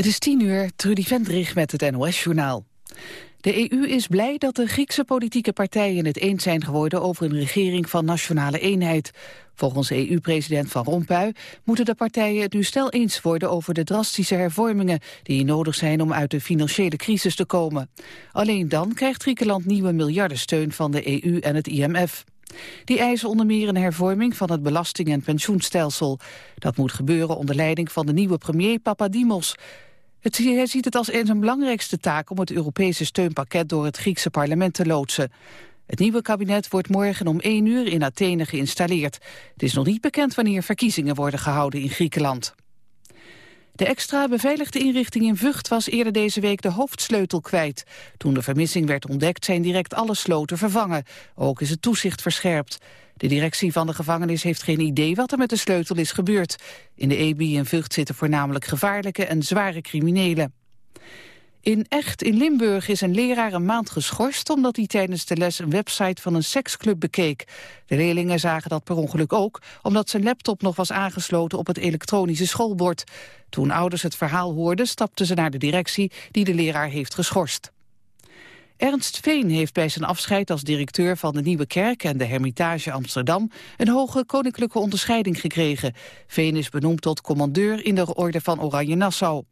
Het is tien uur, Trudy Vendrich met het NOS-journaal. De EU is blij dat de Griekse politieke partijen het eens zijn geworden over een regering van nationale eenheid. Volgens EU-president Van Rompuy moeten de partijen het nu stel eens worden over de drastische hervormingen die nodig zijn om uit de financiële crisis te komen. Alleen dan krijgt Griekenland nieuwe miljardensteun van de EU en het IMF. Die eisen onder meer een hervorming van het belasting- en pensioenstelsel. Dat moet gebeuren onder leiding van de nieuwe premier Papadimos. Het, hij ziet het als zijn belangrijkste taak om het Europese steunpakket door het Griekse parlement te loodsen. Het nieuwe kabinet wordt morgen om 1 uur in Athene geïnstalleerd. Het is nog niet bekend wanneer verkiezingen worden gehouden in Griekenland. De extra beveiligde inrichting in Vught was eerder deze week de hoofdsleutel kwijt. Toen de vermissing werd ontdekt zijn direct alle sloten vervangen. Ook is het toezicht verscherpt. De directie van de gevangenis heeft geen idee wat er met de sleutel is gebeurd. In de EBI in Vught zitten voornamelijk gevaarlijke en zware criminelen. In Echt in Limburg is een leraar een maand geschorst... omdat hij tijdens de les een website van een seksclub bekeek. De leerlingen zagen dat per ongeluk ook... omdat zijn laptop nog was aangesloten op het elektronische schoolbord. Toen ouders het verhaal hoorden, stapten ze naar de directie... die de leraar heeft geschorst. Ernst Veen heeft bij zijn afscheid als directeur van de Nieuwe Kerk en de Hermitage Amsterdam een hoge koninklijke onderscheiding gekregen. Veen is benoemd tot commandeur in de orde van Oranje Nassau.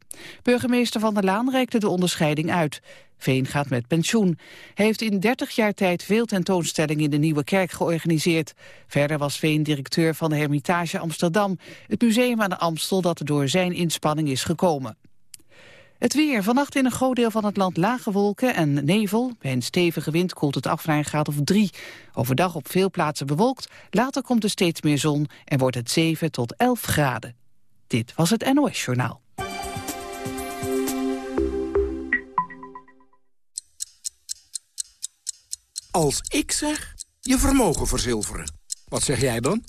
Burgemeester Van der Laan reikte de onderscheiding uit. Veen gaat met pensioen. Hij heeft in 30 jaar tijd veel tentoonstellingen in de Nieuwe Kerk georganiseerd. Verder was Veen directeur van de Hermitage Amsterdam, het museum aan de Amstel dat door zijn inspanning is gekomen. Het weer. Vannacht in een groot deel van het land lage wolken en nevel. Bij een stevige wind koelt het af naar een graad of drie. Overdag op veel plaatsen bewolkt. Later komt er steeds meer zon en wordt het 7 tot 11 graden. Dit was het NOS Journaal. Als ik zeg, je vermogen verzilveren. Wat zeg jij dan?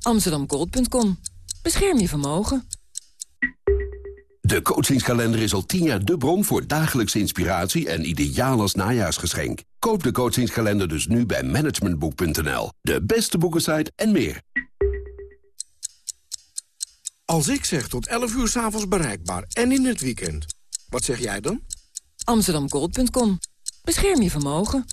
Amsterdamgold.com. Bescherm je vermogen. De coachingskalender is al tien jaar de bron voor dagelijkse inspiratie en ideaal als najaarsgeschenk. Koop de coachingskalender dus nu bij managementboek.nl. De beste boekensite en meer. Als ik zeg tot 11 uur s'avonds bereikbaar en in het weekend. Wat zeg jij dan? Amsterdamgold.com. Bescherm je vermogen.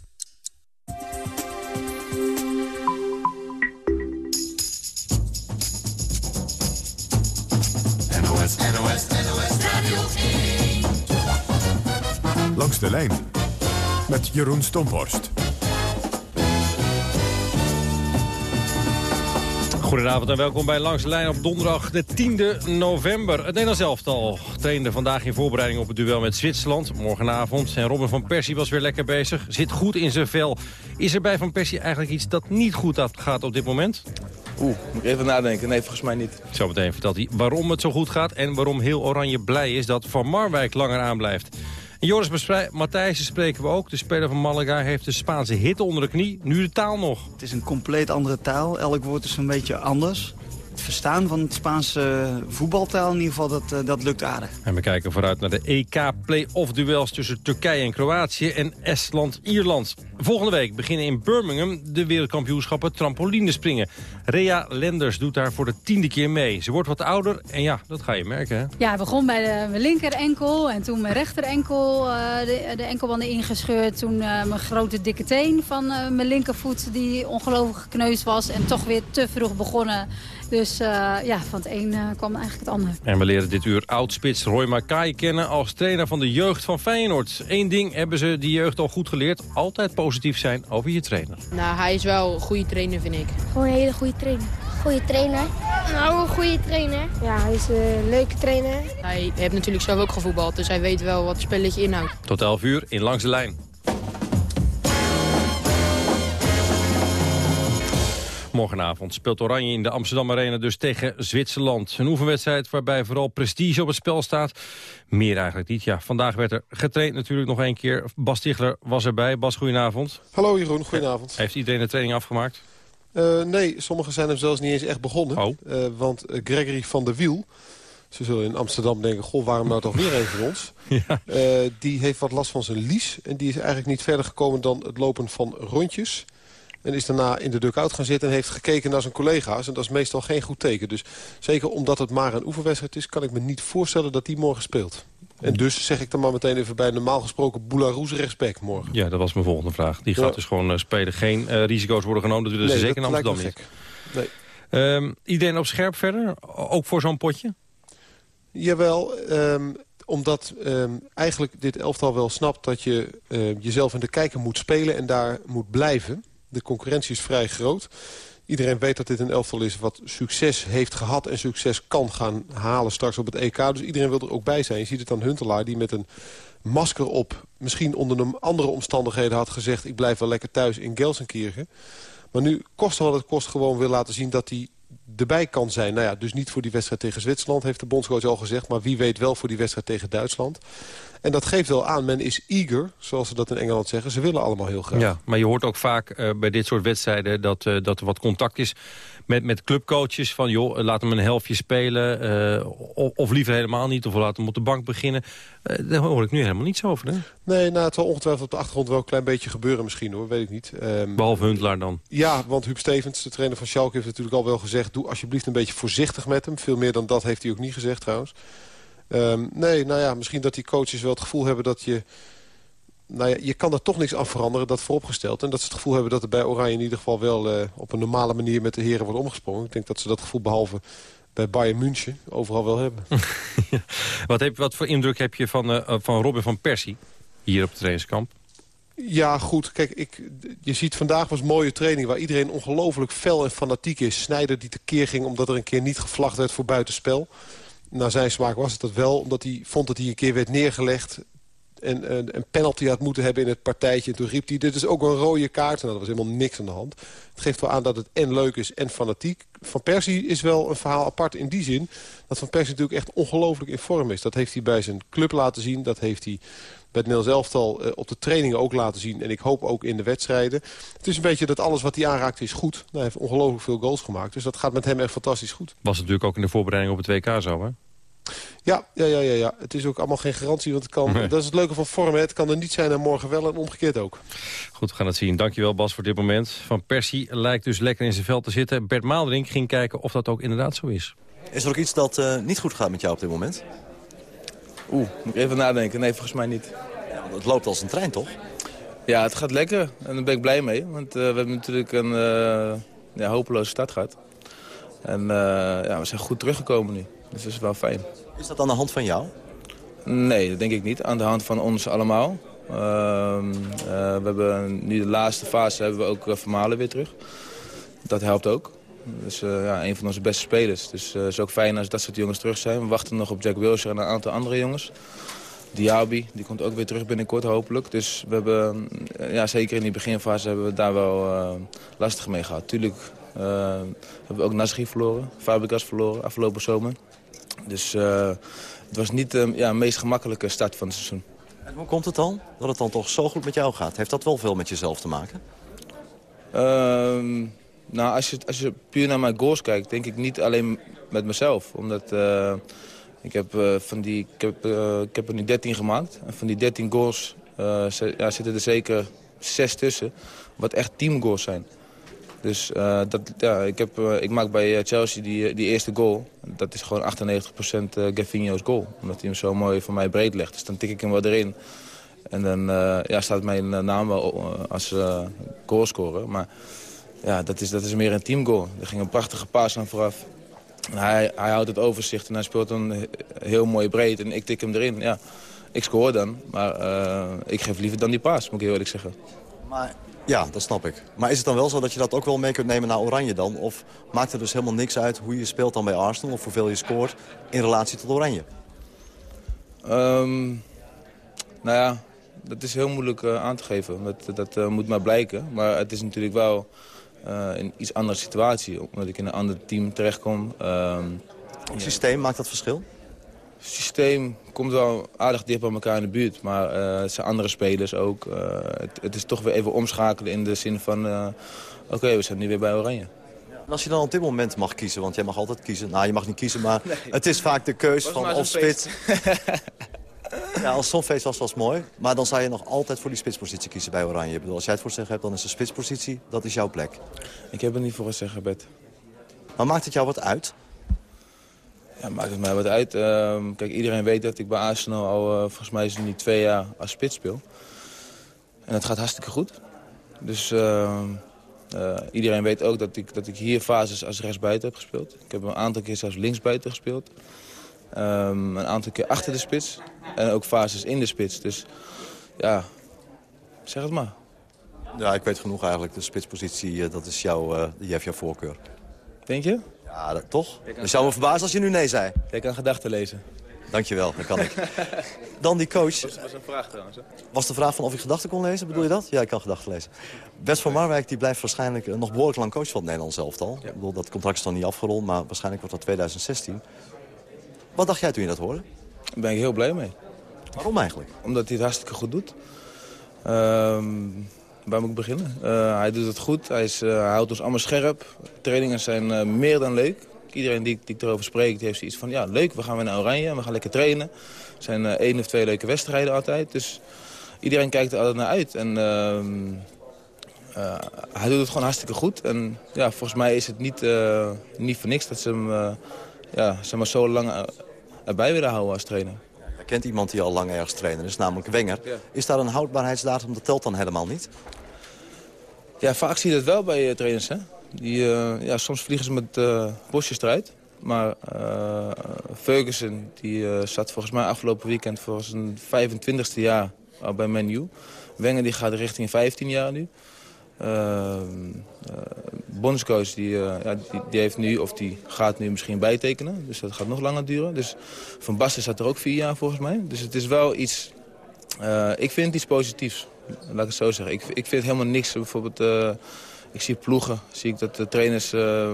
Langs de lijn met Jeroen Stomhorst. Goedenavond en welkom bij Langs de Lijn op donderdag de 10e november. Het Nederlands elftal trainde vandaag in voorbereiding op het duel met Zwitserland. Morgenavond en Robin van Persie was weer lekker bezig. Zit goed in zijn vel. Is er bij Van Persie eigenlijk iets dat niet goed gaat op dit moment? Oeh, moet ik even nadenken. Nee, volgens mij niet. Zometeen vertelt hij waarom het zo goed gaat... en waarom heel Oranje blij is dat Van Marwijk langer aanblijft. En Joris Matthijssen spreken we ook. De speler van Malaga heeft de Spaanse hit onder de knie. Nu de taal nog. Het is een compleet andere taal. Elk woord is een beetje anders het verstaan van het Spaanse voetbaltaal in ieder geval, dat, eh, dat lukt aardig. En we kijken vooruit naar de EK-play-off duels tussen Turkije en Kroatië en Estland-Ierland. Volgende week beginnen in Birmingham de wereldkampioenschappen trampolinespringen. Rea Lenders doet daar voor de tiende keer mee. Ze wordt wat ouder en ja, dat ga je merken. Hè? Ja, begon bij de, mijn linker enkel en toen mijn rechter enkel, uh, de, de enkelbanden ingescheurd. Toen uh, mijn grote dikke teen van uh, mijn linkervoet die ongelooflijk gekneusd was en toch weer te vroeg begonnen. Dus uh, ja, van het een uh, kwam eigenlijk het ander. En we leren dit uur oudspits Roy Makai kennen als trainer van de jeugd van Feyenoord. Eén ding hebben ze die jeugd al goed geleerd. Altijd positief zijn over je trainer. Nou, hij is wel een goede trainer, vind ik. Gewoon een hele goede trainer. Goede trainer. Nou, een goede trainer. Ja, hij is een leuke trainer. Hij heeft natuurlijk zelf ook gevoetbald, dus hij weet wel wat het spelletje inhoudt. Tot 11 uur in Langs de Lijn. Morgenavond speelt Oranje in de Amsterdam Arena dus tegen Zwitserland. Een oefenwedstrijd waarbij vooral prestige op het spel staat. Meer eigenlijk niet. Ja, vandaag werd er getraind natuurlijk nog één keer. Bas Stigler was erbij. Bas, goedenavond. Hallo Jeroen, goedenavond. Heeft iedereen de training afgemaakt? Uh, nee, sommigen zijn hem zelfs niet eens echt begonnen. Oh. Uh, want Gregory van der Wiel... Ze zullen in Amsterdam denken, goh, waarom nou toch weer een van ons? Ja. Uh, die heeft wat last van zijn lies. En die is eigenlijk niet verder gekomen dan het lopen van rondjes. En is daarna in de dugout gaan zitten en heeft gekeken naar zijn collega's. En dat is meestal geen goed teken. Dus zeker omdat het maar een oefenwedstrijd is... kan ik me niet voorstellen dat hij morgen speelt. En dus zeg ik dan maar meteen even bij normaal gesproken Boularoes rechtsback morgen. Ja, dat was mijn volgende vraag. Die gaat Ja. dus gewoon eh, spelen. Geen eh, risico's worden genomen. Dat willen ze Nee, zeker in Amsterdam niet. Ehm, iedereen op scherp verder? Ook voor zo'n potje? Jawel, ehm, omdat ehm, eigenlijk dit elftal wel snapt dat je jezelf in de kijker moet spelen en daar moet blijven. De concurrentie is vrij groot. Iedereen weet dat dit een elftal is wat succes heeft gehad en succes kan gaan halen straks op het EK. Dus iedereen wil er ook bij zijn. Je ziet het aan Huntelaar die met een masker op misschien onder andere omstandigheden had gezegd... ik blijf wel lekker thuis in Gelsenkirchen. Maar nu, koste wat het kost, gewoon wil laten zien dat hij erbij kan zijn. Nou ja, dus niet voor die wedstrijd tegen Zwitserland, heeft de bondscoach al gezegd. Maar wie weet wel voor die wedstrijd tegen Duitsland. En dat geeft wel aan, men is eager, zoals ze dat in Engeland zeggen. Ze willen allemaal heel graag. Ja, maar je hoort ook vaak eh, bij dit soort wedstrijden dat, eh, dat er wat contact is met, met clubcoaches. Van joh, laat hem een helftje spelen. eh, of, of liever helemaal niet. Of laat hem op de bank beginnen. Eh, daar hoor ik nu helemaal niets over. Hè? Nee, nou, het zal ongetwijfeld op de achtergrond wel een klein beetje gebeuren misschien hoor, weet ik niet. Ehm, Behalve Huntelaar dan. Ja, want Huub Stevens, de trainer van Schalke, heeft natuurlijk al wel gezegd... doe alsjeblieft een beetje voorzichtig met hem. Veel meer dan dat heeft hij ook niet gezegd trouwens. Ehm, nee, nou ja, misschien dat die coaches wel het gevoel hebben dat je... Nou ja, je kan er toch niks aan veranderen, dat vooropgesteld. En dat ze het gevoel hebben dat er bij Oranje in ieder geval wel... eh, op een normale manier met de heren wordt omgesprongen. Ik denk dat ze dat gevoel behalve bij Bayern München overal wel hebben. Wat, heb, wat voor indruk heb je van, eh, van Robin van Persie hier op het trainingskamp? Ja, goed. Kijk, ik, je ziet vandaag was een mooie training... waar iedereen ongelooflijk fel en fanatiek is. Snijder die tekeer ging omdat er een keer niet gevlacht werd voor buitenspel. Naar zijn smaak was het dat wel, omdat hij vond dat hij een keer werd neergelegd... en een, een penalty had moeten hebben in het partijtje. En toen riep hij, dit is ook een rode kaart. En dat was helemaal niks aan de hand. Het geeft wel aan dat het en leuk is en fanatiek. Van Persie is wel een verhaal apart in die zin... dat Van Persie natuurlijk echt ongelooflijk in vorm is. Dat heeft hij bij zijn club laten zien. Dat heeft hij bij het Nederlands elftal eh, op de trainingen ook laten zien. En ik hoop ook in de wedstrijden. Het is een beetje dat alles wat hij aanraakt is goed. Nou, hij heeft ongelooflijk veel goals gemaakt. Dus dat gaat met hem echt fantastisch goed. Was natuurlijk ook in de voorbereiding op het WK zo, hè? Ja, ja, ja, ja, ja. het is ook allemaal geen garantie. Want het kan, Nee. dat is het leuke van vorm. hè. Het kan er niet zijn en morgen wel en omgekeerd ook. Goed, we gaan het zien. Dankjewel Bas voor dit moment. Van Persie lijkt dus lekker in zijn veld te zitten. Bert Maalderink ging kijken of dat ook inderdaad zo is. Is er ook iets dat eh, niet goed gaat met jou op dit moment? Oeh, moet ik even nadenken. Nee, volgens mij niet. het loopt als een trein, toch? Ja, het gaat lekker. En daar ben ik blij mee. Want eh, we hebben natuurlijk een eh, ja, hopeloze start gehad. En eh, ja, we zijn goed teruggekomen nu. Dus dat is wel fijn. Is dat aan de hand van jou? Nee, dat denk ik niet. Aan de hand van ons allemaal. Ehm, eh, we hebben nu de laatste fase hebben we ook uh, Vermalen weer terug. Dat helpt ook. Dus ja, een van onze beste spelers. Dus het is ook fijn als dat soort jongens terug zijn. We wachten nog op Jack Wilshere en een aantal andere jongens. Diaby, die komt ook weer terug binnenkort hopelijk. Dus we hebben, ja, zeker in die beginfase hebben we daar wel lastig mee gehad. Tuurlijk hebben we ook Nasri verloren, Fabregas verloren afgelopen zomer. Dus uh, het was niet de ja, meest gemakkelijke start van het seizoen. En hoe komt het dan dat het dan toch zo goed met jou gaat? Heeft dat wel veel met jezelf te maken? Uh, nou, als je, als je puur naar mijn goals kijkt, denk ik niet alleen met mezelf. Omdat uh, ik, heb, uh, van die, ik, heb, uh, ik heb er nu 13 gemaakt. En van die 13 goals ja, zitten er zeker 6 tussen, wat echt teamgoals zijn. Dus dat, ja, ik, heb, ik maak bij Chelsea die, die eerste goal. Dat is gewoon 98% Gavinho's goal. Omdat hij hem zo mooi voor mij breed legt. Dus dan tik ik hem wel erin. En dan ja, staat mijn naam wel als goalscorer. Maar ja, dat is, dat is meer een teamgoal. Er ging een prachtige paas aan vooraf. Hij, hij houdt het overzicht en hij speelt dan heel mooi breed. En ik tik hem erin. Ja, ik scoor dan. Maar ik geef liever dan die paas, moet ik heel eerlijk zeggen. Maar ja, dat snap ik. Maar is het dan wel zo dat je dat ook wel mee kunt nemen naar Oranje dan? Of maakt er dus helemaal niks uit hoe je speelt dan bij Arsenal... of hoeveel je scoort in relatie tot Oranje? Um, nou ja, dat is heel moeilijk uh, aan te geven. Dat, dat uh, moet maar blijken. Maar het is natuurlijk wel uh, een iets andere situatie. Omdat ik in een ander team terechtkom. Het systeem, maakt dat verschil? Het systeem komt wel aardig dicht bij elkaar in de buurt. Maar uh, het zijn andere spelers ook. Het, het, is toch weer even omschakelen in de zin van... oké, okay, we zijn nu weer bij Oranje. En als je dan op dit moment mag kiezen, want jij mag altijd kiezen. Nou, je mag niet kiezen, maar nee. het is vaak de keus van of spits. Ja, als zo'n feest was, was mooi. Maar dan zou je nog altijd voor die spitspositie kiezen bij Oranje. Ik bedoel, als jij het voor zeggen hebt, dan is de spitspositie, dat is jouw plek. Ik heb er niet voor gezegd, Bert. Maar maakt het jou wat uit? Ja, maakt het mij wat uit. Ehm, kijk, iedereen weet dat ik bij Arsenal al, uh, volgens mij is het nu twee jaar als spits speel. En het gaat hartstikke goed. Dus uh, uh, iedereen weet ook dat ik, dat ik hier fases als rechtsbuiten heb gespeeld. Ik heb een aantal keer zelfs linksbuiten gespeeld. Um, een aantal keer achter de spits. En ook fases in de spits. Dus ja, zeg het maar. Ja, ik weet genoeg eigenlijk. De spitspositie, dat is jouw, die heeft jouw voorkeur. Denk je? Ja, dat, toch? Het zou me verbazen als je nu nee zei. Jij kan gedachten lezen. Dankjewel, dat kan ik. Dan die coach. Dat was een vraag trouwens. Hè? Was de vraag van of ik gedachten kon lezen, bedoel je dat? Ja, ik kan gedachten lezen. Bert van Marwijk die blijft waarschijnlijk nog behoorlijk lang coach van het Nederlands elftal. Ja. Ik bedoel, dat contract is dan niet afgerond, maar waarschijnlijk wordt dat 2016. Wat dacht jij toen je dat hoorde? Daar ben ik heel blij mee. Waarom eigenlijk? Omdat hij het hartstikke goed doet. Um, waar moet ik beginnen? Uh, hij doet het goed, hij, is, uh, hij houdt ons allemaal scherp. Trainingen zijn uh, meer dan leuk. Iedereen die, die ik erover spreek, die heeft zoiets van... ja, leuk, we gaan weer naar Oranje en we gaan lekker trainen. Er zijn één of twee leuke wedstrijden altijd. Dus iedereen kijkt er altijd naar uit. En ehm, hij doet het gewoon hartstikke goed. En ja, volgens mij is het niet, niet voor niks dat ze hem ja, zeg maar zo lang erbij willen houden als trainer. Je kent iemand die al lang ergens trainer is, namelijk Wenger. Is daar een houdbaarheidsdatum, dat telt dan helemaal niet? Ja, vaak zie je dat wel bij uh, trainers. Hè? Die, uh, ja, soms vliegen ze met uh, bosjes. Maar Ferguson die, zat volgens mij afgelopen weekend voor zijn 25e jaar bij Man U. Wenger die gaat richting 15 jaar nu. Bondscoach die, ja, die, die, heeft nu, of die gaat nu misschien bijtekenen. Dus dat gaat nog langer duren. Dus Van Basten zat er ook vier jaar volgens mij. Dus het is wel iets... ik vind iets positiefs. Laat ik het zo zeggen. Ik, ik vind helemaal niks. Bijvoorbeeld, uh, ik zie ploegen, zie ik dat de trainers uh,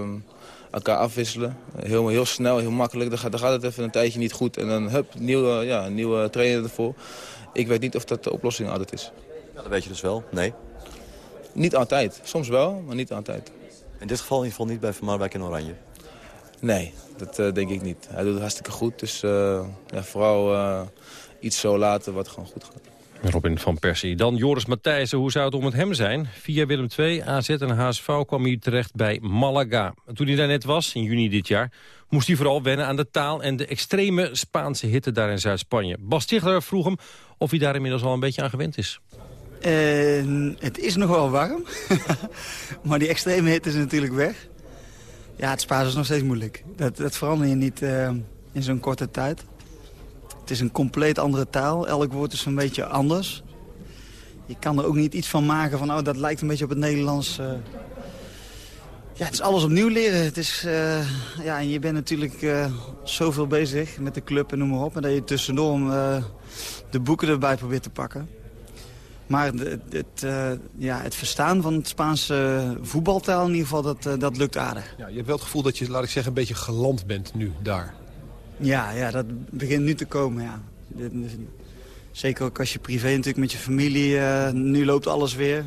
elkaar afwisselen. Heel, heel snel, heel makkelijk. Dan gaat, dan gaat het even een tijdje niet goed. En dan hup, nieuwe, ja, nieuwe trainer ervoor. Ik weet niet of dat de oplossing altijd is. Ja, dat weet je dus wel. Nee? Niet altijd. Soms wel, maar niet altijd. In dit geval in ieder geval niet bij Van Marwijk in Oranje? Nee, dat uh, denk ik niet. Hij doet het hartstikke goed. Dus ja, vooral iets zo laten wat gewoon goed gaat. Robin van Persie. Dan Joris Matthijssen, hoe zou het om met hem zijn? Via Willem II, AZ en HSV kwam hij terecht bij Malaga. Toen hij daar net was, in juni dit jaar... moest hij vooral wennen aan de taal en de extreme Spaanse hitte daar in Zuid-Spanje. Bas vroeg hem of hij daar inmiddels al een beetje aan gewend is. Uh, het is nog wel warm, maar die extreme hitte is natuurlijk weg. Ja, het Spaans is nog steeds moeilijk. Dat, dat verander je niet uh, in zo'n korte tijd. Het is een compleet andere taal. Elk woord is een beetje anders. Je kan er ook niet iets van maken van, oh, dat lijkt een beetje op het Nederlands. Uh... Ja, het is alles opnieuw leren. Het is, uh, ja, en je bent natuurlijk uh, zoveel bezig met de club en noem maar op. En dat je tussendoor de boeken erbij probeert te pakken. Maar het, het, ja, het verstaan van het Spaanse voetbaltaal in ieder geval, dat, dat lukt aardig. Ja, je hebt wel het gevoel dat je, laat ik zeggen, een beetje geland bent nu daar. Ja, ja, dat begint nu te komen, ja. Zeker ook als je privé natuurlijk met je familie, uh, nu loopt alles weer.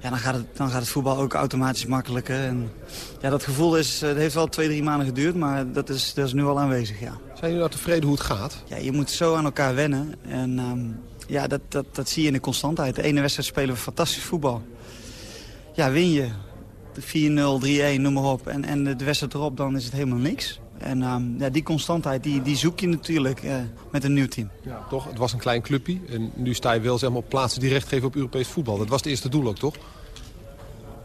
Ja, dan gaat, het, dan gaat het voetbal ook automatisch makkelijker. En, ja, dat gevoel is, het heeft wel twee, drie maanden geduurd, maar dat is, dat is nu al aanwezig, ja. Zijn jullie nou tevreden hoe het gaat? Ja, je moet zo aan elkaar wennen. En um, ja, dat, dat, dat zie je in de constantheid. De ene wedstrijd spelen we fantastisch voetbal. Ja, win je 4-0, 3-1, noem maar op. En, en de wedstrijd erop, dan is het helemaal niks. En um, ja, die constantheid die, die zoek je natuurlijk uh, met een nieuw team. Ja, toch? Het was een klein clubje. En nu sta je wel zeg maar, op plaatsen die recht geven op Europees voetbal. Dat was het eerste doel ook, toch?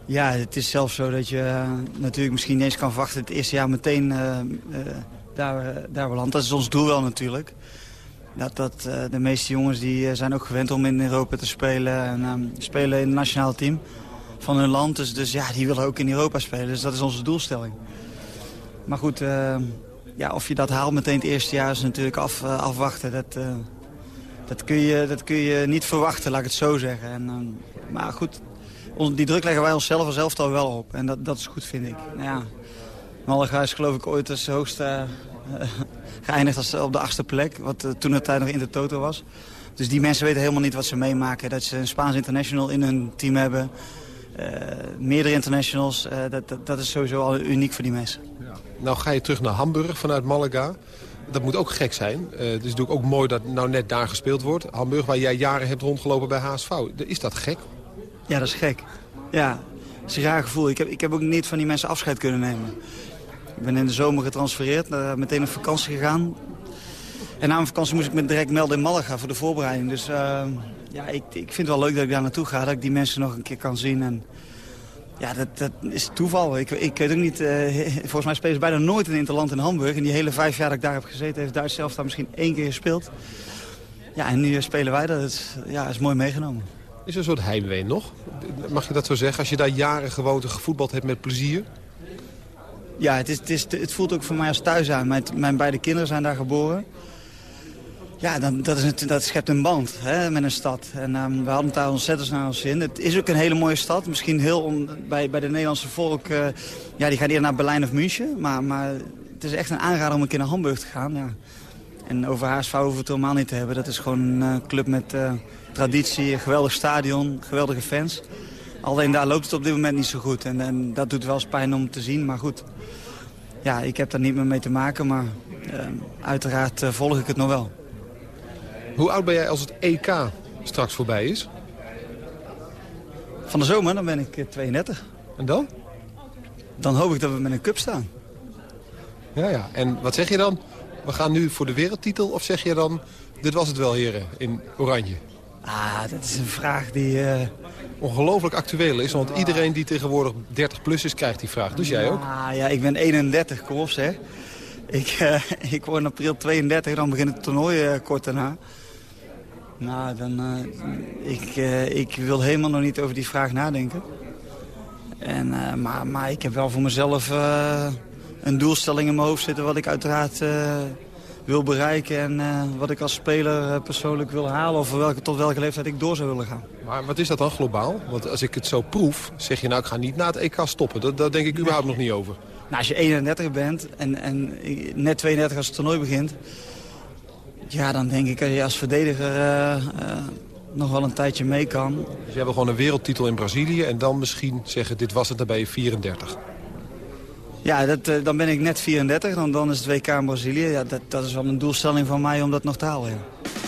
Ja, het is zelfs zo dat je uh, natuurlijk misschien niet eens kan verwachten... het eerste jaar meteen uh, daar, daar belandt. Dat is ons doel wel natuurlijk. Dat, dat, de meeste jongens die zijn ook gewend om in Europa te spelen. En um, spelen in het nationale team van hun land. Dus, dus ja, die willen ook in Europa spelen. Dus dat is onze doelstelling. Maar goed, uh, ja, of je dat haalt meteen het eerste jaar is natuurlijk af, uh, afwachten. Dat, uh, dat, kun je, dat kun je niet verwachten, laat ik het zo zeggen. En, maar goed, die druk leggen wij onszelf als elftal wel op. En dat, dat is goed, vind ik. Nou ja, Malaga is geloof ik ooit als hoogste geëindigd als op de achtste plek. Wat toen het tijd nog in de toto was. Dus die mensen weten helemaal niet wat ze meemaken. Dat ze een Spaans international in hun team hebben. Meerdere internationals, dat, dat, dat, is sowieso al uniek voor die mensen. Nou ga je terug naar Hamburg vanuit Malaga. Dat moet ook gek zijn. Uh, het is natuurlijk ook mooi dat nou net daar gespeeld wordt. Hamburg, waar jij jaren hebt rondgelopen bij HSV. Is dat gek? Ja, dat is gek. Ja, het is een raar gevoel. Ik heb, ik heb ook niet van die mensen afscheid kunnen nemen. Ik ben in de zomer getransfereerd, meteen op vakantie gegaan. En na mijn vakantie moest ik me direct melden in Malaga voor de voorbereiding. Dus uh, ja, ik, ik vind het wel leuk dat ik daar naartoe ga, dat ik die mensen nog een keer kan zien. En, ja, dat, dat is toeval. Ik, ik weet ook niet, uh, volgens mij spelen ze bijna nooit in Interland in Hamburg. In die hele vijf jaar dat ik daar heb gezeten, heeft Duits zelf daar misschien één keer gespeeld. Ja, en nu spelen wij dat. Het, ja, is mooi meegenomen. Is er een soort heimwee nog? Mag je dat zo zeggen? Als je daar jaren gewoon gevoetbald hebt met plezier? Ja, het, is, het, is, het voelt ook voor mij als thuis aan. Mijn, mijn beide kinderen zijn daar geboren. Ja, dan, dat, is dat schept een band hè, met een stad. En um, we hadden het daar ontzettend naar ons zin. Het is ook een hele mooie stad. Misschien heel bij, bij de Nederlandse volk... Uh, ja, die gaan eerder naar Berlijn of München. Maar, maar het is echt een aanrader om een keer naar Hamburg te gaan. Ja. En over HSV hoeven we het helemaal niet te hebben. Dat is gewoon een uh, club met uh, traditie, een geweldig stadion, geweldige fans. Alleen daar loopt het op dit moment niet zo goed. En, en dat doet wel eens pijn om te zien, maar goed. Ja, ik heb daar niet meer mee te maken, maar uiteraard volg ik het nog wel. Hoe oud ben jij als het EK straks voorbij is? Van de zomer, dan ben ik 32. En dan? Dan hoop ik dat we met een cup staan. Ja, ja. En wat zeg je dan? We gaan nu voor de wereldtitel? Of zeg je dan, dit was het wel heren, in oranje? Ah, dat is een vraag die... Uh... Ongelooflijk actueel is, want iedereen die tegenwoordig 30 plus is, krijgt die vraag. Dus jij ook? Ah, ja, ik ben 31, kom op zeg. Ik, uh, ik word in april 32, dan begint het toernooi uh, kort daarna. Nou, dan, uh, ik, uh, ik wil helemaal nog niet over die vraag nadenken. En, uh, maar, maar ik heb wel voor mezelf een doelstelling in mijn hoofd zitten... wat ik uiteraard wil bereiken en wat ik als speler persoonlijk wil halen... of welke, tot welke leeftijd ik door zou willen gaan. Maar wat is dat dan globaal? Want als ik het zo proef, zeg je nou ik ga niet na het EK stoppen. Dat, daar denk ik überhaupt nog niet over. Nou, als je 31 bent en, en net 32 als het toernooi begint... Ja, dan denk ik dat je als verdediger uh, uh, nog wel een tijdje mee kan. Dus je hebt gewoon een wereldtitel in Brazilië en dan misschien zeggen dit was het, dan ben je 34. Ja, dat, uh, dan ben ik net 34, dan, dan is het WK in Brazilië. Ja, dat, dat is wel een doelstelling van mij om dat nog te halen. Ja.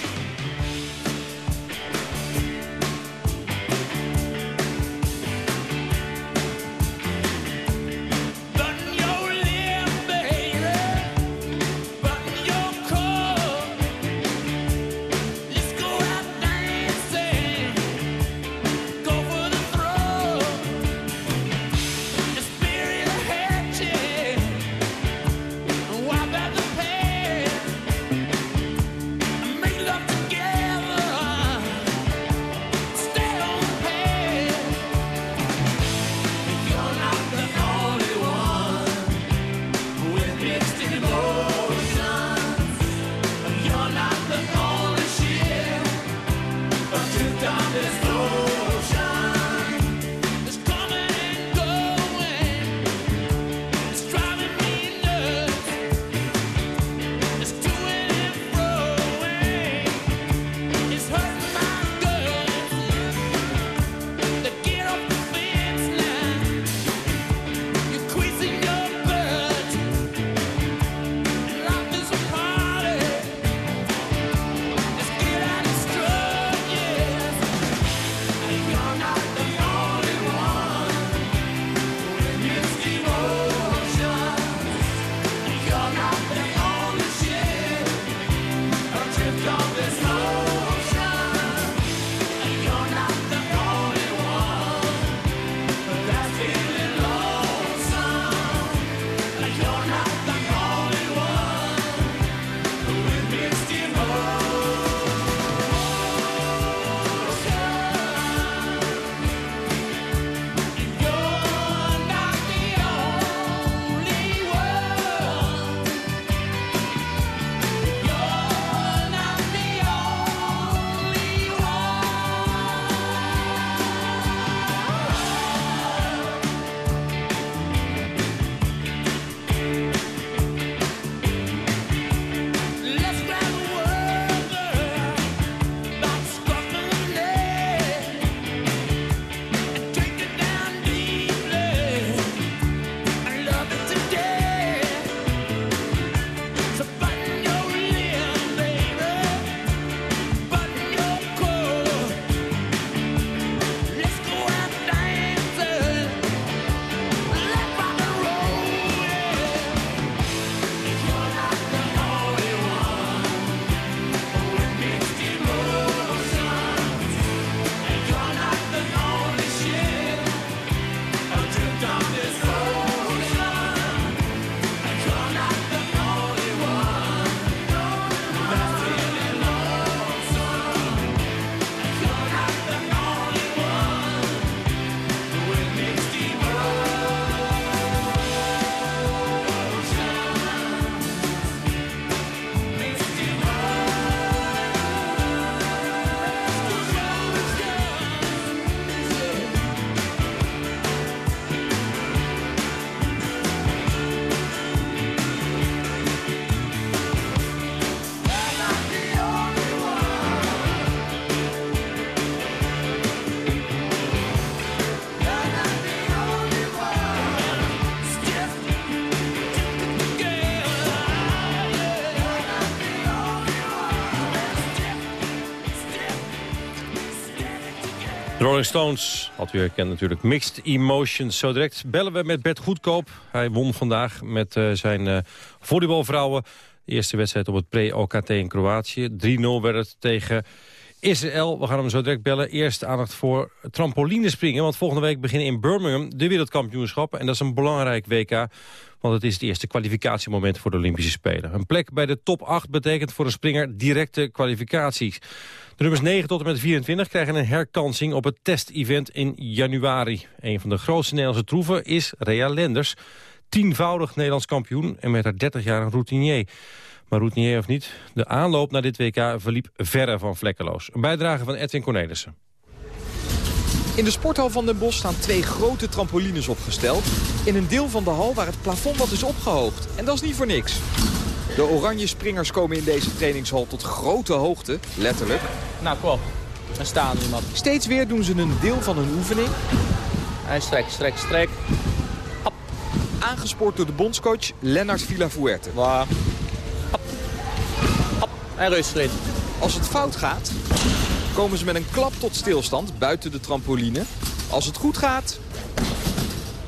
shift on. Rolling Stones, had u herkend natuurlijk. Mixed Emotions. Zo direct bellen we met Bert Goedkoop. Hij won vandaag met uh, zijn uh, volleybalvrouwen. De eerste wedstrijd op het pre-OKT in Kroatië. 3-0 werd het tegen Israël. We gaan hem zo direct bellen. Eerst aandacht voor trampolinespringen. Want volgende week beginnen in Birmingham de wereldkampioenschappen. En dat is een belangrijk WK. Want het is het eerste kwalificatiemoment voor de Olympische Spelen. Een plek bij de top 8 betekent voor een springer directe kwalificaties. Nummers 9 tot en met 24 krijgen een herkansing op het test-event in januari. Een van de grootste Nederlandse troeven is Rea Lenders. Tienvoudig Nederlands kampioen en met haar 30 jaar een routinier. Maar routinier of niet, de aanloop naar dit WK verliep verre van vlekkeloos. Een bijdrage van Edwin Cornelissen. In de sporthal van Den Bosch staan twee grote trampolines opgesteld. In een deel van de hal waar het plafond wat is opgehoogd. En dat is niet voor niks. De oranje springers komen in deze trainingshal tot grote hoogte, letterlijk. Nou, klopt. Er staan iemand. Steeds weer doen ze een deel van hun oefening. Hij strek, strek, strek. Hop. Aangespoord door de bondscoach Lennart Villafuerte. Waar. Hop. Hop. En rustig Als het fout gaat, komen ze met een klap tot stilstand buiten de trampoline. Als het goed gaat,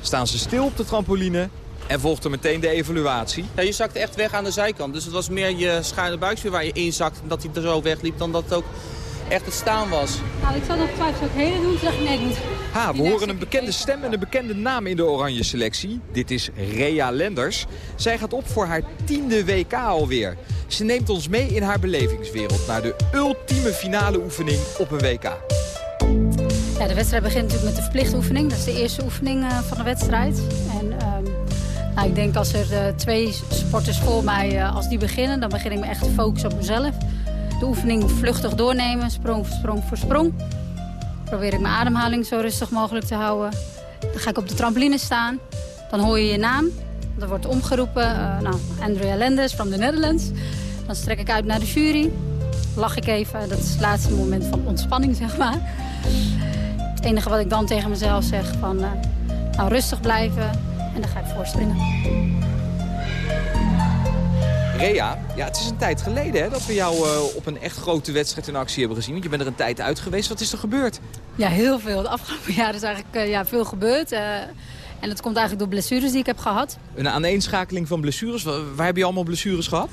staan ze stil op de trampoline en volgt er meteen de evaluatie. Ja, je zakte echt weg aan de zijkant. Dus het was meer je schuine buikspier waar je inzakt. Dat hij er zo wegliep dan dat het ook echt het staan was. Nou, ik zat nog twijfelen of ik hele doen. Toen dacht ik, nee, ik moet... Ha, we horen een bekende stem en een bekende naam in de oranje selectie. Dit is Rea Lenders. Zij gaat op voor haar tiende WK alweer. Ze neemt ons mee in haar belevingswereld... naar de ultieme finale oefening op een WK. Ja, de wedstrijd begint natuurlijk met de verplichtoefening. Dat is de eerste oefening uh, van de wedstrijd. En uh, nou, ik denk als er uh, twee sporters voor mij, uh, als die beginnen... dan begin ik me echt te focussen op mezelf. De oefening vluchtig doornemen, sprong voor sprong voor sprong. Probeer ik mijn ademhaling zo rustig mogelijk te houden. Dan ga ik op de trampoline staan. Dan hoor je je naam. Er wordt omgeroepen, uh, nou, Andrea Lenders from the Netherlands. Dan strek ik uit naar de jury. Lach ik even. Dat is het laatste moment van ontspanning, zeg maar. Het enige wat ik dan tegen mezelf zeg van... Nou, rustig blijven. En dan ga ik voorspringen. Rea, ja, het is een tijd geleden hè, dat we jou uh, op een echt grote wedstrijd in actie hebben gezien. Want je bent er een tijd uit geweest. Wat is er gebeurd? Ja, heel veel. De afgelopen jaren is eigenlijk uh, ja, veel gebeurd. Uh, en dat komt eigenlijk door blessures die ik heb gehad. Een aaneenschakeling van blessures? Waar, waar heb je allemaal blessures gehad?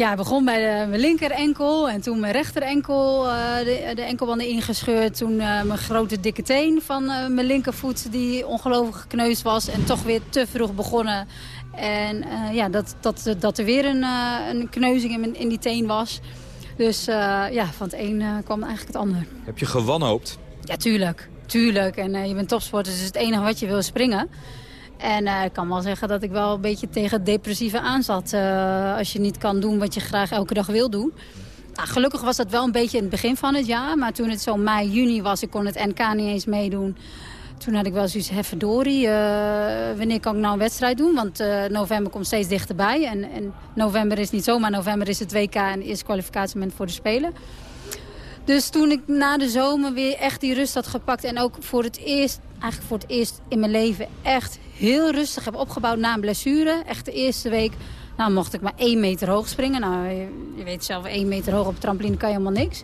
Ja, het begon bij de, mijn linker enkel en toen mijn rechter enkel, uh, de, de enkelbanden ingescheurd. Toen uh, mijn grote dikke teen van uh, mijn linkervoet die ongelooflijk gekneusd was en toch weer te vroeg begonnen. En ja, dat, dat, dat er weer een, een kneuzing in, in die teen was. Dus ja, van het een kwam eigenlijk het ander. Heb je gewanhoopt? Ja, tuurlijk. Tuurlijk. En je bent topsporter, dus het enige wat je wil is springen. En uh, ik kan wel zeggen dat ik wel een beetje tegen depressieve aanzat. Uh, als je niet kan doen wat je graag elke dag wil doen. Nou, gelukkig was dat wel een beetje in het begin van het jaar. Maar toen het zo mei, juni was, ik kon het NK niet eens meedoen. Toen had ik wel zoiets, verdorie, uh, wanneer kan ik nou een wedstrijd doen? Want november komt steeds dichterbij. En, en november is niet zomaar november, is het WK en is kwalificatiemoment voor de Spelen. Dus toen ik na de zomer weer echt die rust had gepakt... en ook voor het eerst, eigenlijk voor het eerst in mijn leven... echt heel rustig heb opgebouwd na een blessure. Echt de eerste week nou, mocht ik maar één meter hoog springen. Nou, je, weet zelf, één meter hoog op trampoline kan je helemaal niks.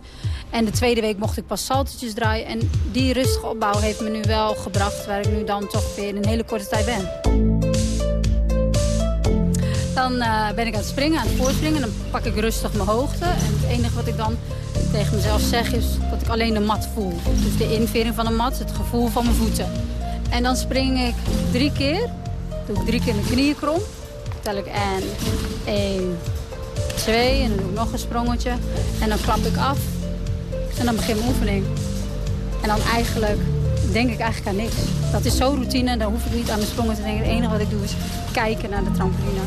En de tweede week mocht ik pas saltetjes draaien. En die rustige opbouw heeft me nu wel gebracht... waar ik nu dan toch weer in een hele korte tijd ben. Dan uh, ben ik aan het springen, aan het voorspringen. Dan pak ik rustig mijn hoogte. En het enige wat ik dan tegen mezelf zeg is dat ik alleen de mat voel. Dus de invering van de mat, het gevoel van mijn voeten. En dan spring ik drie keer. Doe ik drie keer mijn knieën krom. Tel ik en 1, 2 en dan doe ik nog een sprongetje. En dan klap ik af. En dan begin mijn oefening. En dan eigenlijk denk ik eigenlijk aan niks. Dat is zo routine, dan hoef ik niet aan mijn sprongen te denken. Het enige wat ik doe is kijken naar de trampoline.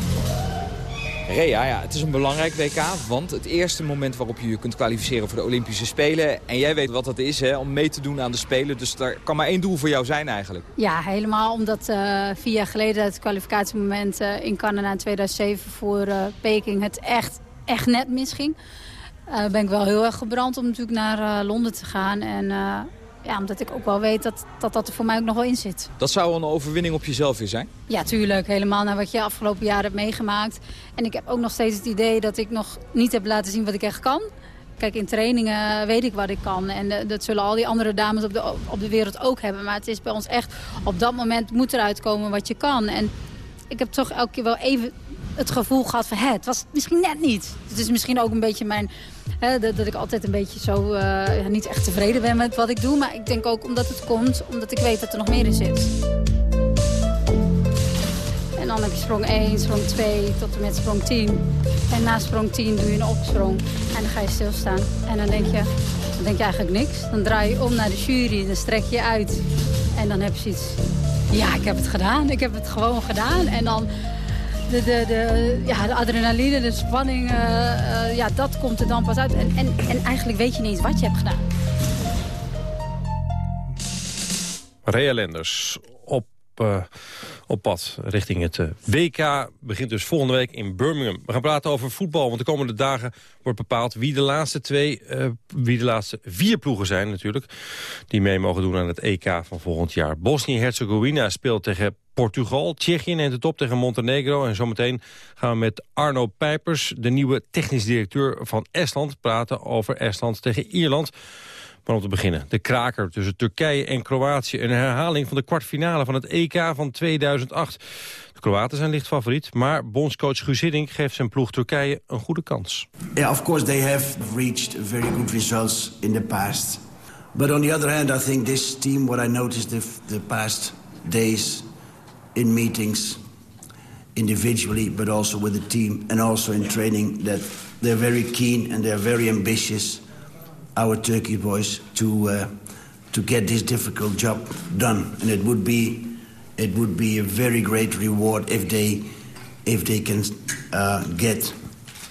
Rea, ja, het is een belangrijk WK, want het eerste moment waarop je je kunt kwalificeren voor de Olympische Spelen. En jij weet wat dat is, hè, om mee te doen aan de Spelen. Dus daar kan maar één doel voor jou zijn eigenlijk. Ja, helemaal omdat uh, vier jaar geleden het kwalificatiemoment uh, in Canada in 2007 voor uh, Peking het echt, echt net misging. ben ik wel heel erg gebrand om natuurlijk naar Londen te gaan en ja, omdat ik ook wel weet dat, dat dat er voor mij ook nog wel in zit. Dat zou een overwinning op jezelf weer zijn? Ja, tuurlijk. Helemaal naar wat je afgelopen jaren hebt meegemaakt. En ik heb ook nog steeds het idee dat ik nog niet heb laten zien wat ik echt kan. Kijk, in trainingen weet ik wat ik kan. En eh, dat zullen al die andere dames op de, op de wereld ook hebben. Maar het is bij ons echt, op dat moment moet eruit komen wat je kan. En ik heb toch elke keer wel even het gevoel gehad van... Het was misschien net niet. Het is misschien ook een beetje mijn... Hè, dat, ik altijd een beetje zo eh, niet echt tevreden ben met wat ik doe. Maar ik denk ook omdat het komt, omdat ik weet dat er nog meer in zit. En dan heb je sprong 1, sprong 2 tot en met sprong 10. En na sprong 10 doe je een opsprong. En dan ga je stilstaan. En dan denk je, dan denk je eigenlijk niks. Dan draai je om naar de jury, dan strek je uit. En dan heb je zoiets... Ja, ik heb het gedaan. Ik heb het gewoon gedaan. En dan de, de, ja, de adrenaline, de spanning, uh, uh, ja, dat komt er dan pas uit. En, en, en eigenlijk weet je niet eens wat je hebt gedaan. Rea Lenders op, uh, op pad richting het WK. Begint dus volgende week in Birmingham. We gaan praten over voetbal, want de komende dagen wordt bepaald... wie de laatste twee, wie de laatste vier ploegen zijn natuurlijk... die mee mogen doen aan het EK van volgend jaar. Bosnië-Herzegovina speelt tegen Portugal. Tsjechië neemt het op tegen Montenegro. En zometeen gaan we met Arno Pijpers, de nieuwe technisch directeur van Estland... praten over Estland tegen Ierland. Maar om te beginnen, de kraker tussen Turkije en Kroatië. Een herhaling van de kwartfinale van het EK van 2008. De Kroaten zijn licht favoriet, maar bondscoach Guus Hiddink geeft zijn ploeg Turkije een goede kans. Yeah, of course they have reached very good results in the past. But on the other hand, I think this team, what I noticed the, the past days in meetings, individually, but also with the team, and also in training, that they're very keen and they're very ambitious, our Turkey boys, to uh, to get this difficult job done. And it would be it would be a very great reward if they if they can uh, get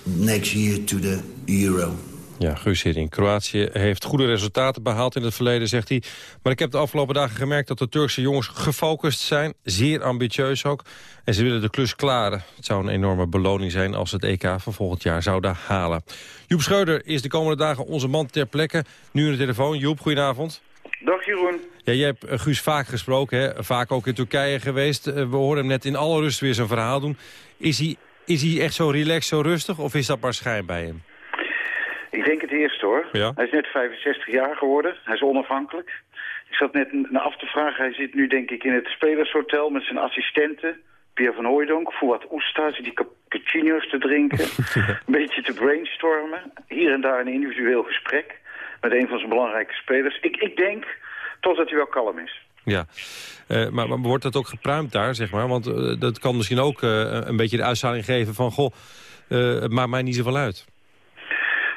next year to the Euro. Ja, Guus Hiddink. Kroatië heeft goede resultaten behaald in het verleden, zegt hij. Maar ik heb de afgelopen dagen gemerkt dat de Turkse jongens gefocust zijn. Zeer ambitieus ook. En ze willen de klus klaren. Het zou een enorme beloning zijn als ze het EK van volgend jaar zouden halen. Joep Schreuder is de komende dagen onze man ter plekke. Nu in de telefoon. Joep, goedenavond. Dag Jeroen. Ja, jij hebt Guus vaak gesproken, hè? vaak ook in Turkije geweest. We hoorden hem net in alle rust weer zijn verhaal doen. Is hij, is hij echt zo relaxed, zo rustig of is dat maar schijn bij hem? Ik denk het eerste hoor. Ja? Hij is net 65 jaar geworden. Hij is onafhankelijk. Ik zat net naar af te vragen. Hij zit nu denk ik in het spelershotel met zijn assistenten. Pierre van Hooijdonk, voor wat oesta's, die cappuccino's te drinken. een beetje te brainstormen. Hier en daar een individueel gesprek met een van zijn belangrijke spelers. Ik, ik denk toch dat hij wel kalm is. Ja, uh, maar, maar, wordt dat ook gepruimd daar, zeg maar? Want uh, dat kan misschien ook uh, een beetje de uitstraling geven van... goh, het maakt mij niet zoveel uit.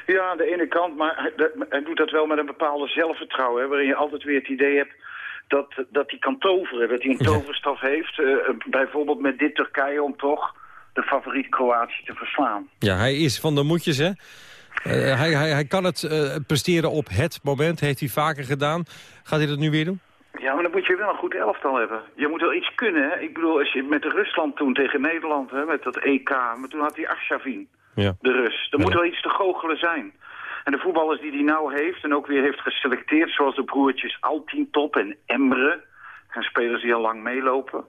Ja, aan de ene kant, maar hij, doet dat wel met een bepaalde zelfvertrouwen... Hè, waarin je altijd weer het idee hebt dat, dat hij kan toveren, dat hij een toverstaf heeft. bijvoorbeeld met dit Turkije om toch de favoriet Kroatië te verslaan. Ja, hij is van de moedjes, hè? Uh, hij, hij, hij kan het uh, presteren op het moment, heeft hij vaker gedaan. Gaat hij dat nu weer doen? Ja, maar dan moet je wel een goed elftal hebben. Je moet wel iets kunnen, hè? Ik bedoel, als je met Rusland toen tegen Nederland, hè, met dat EK... maar toen had hij Arshavin, ja. de Rus. Er moet wel iets te goochelen zijn. En de voetballers die hij nou heeft en ook weer heeft geselecteerd... zoals de broertjes Altintop en Emre... en spelers die al lang meelopen...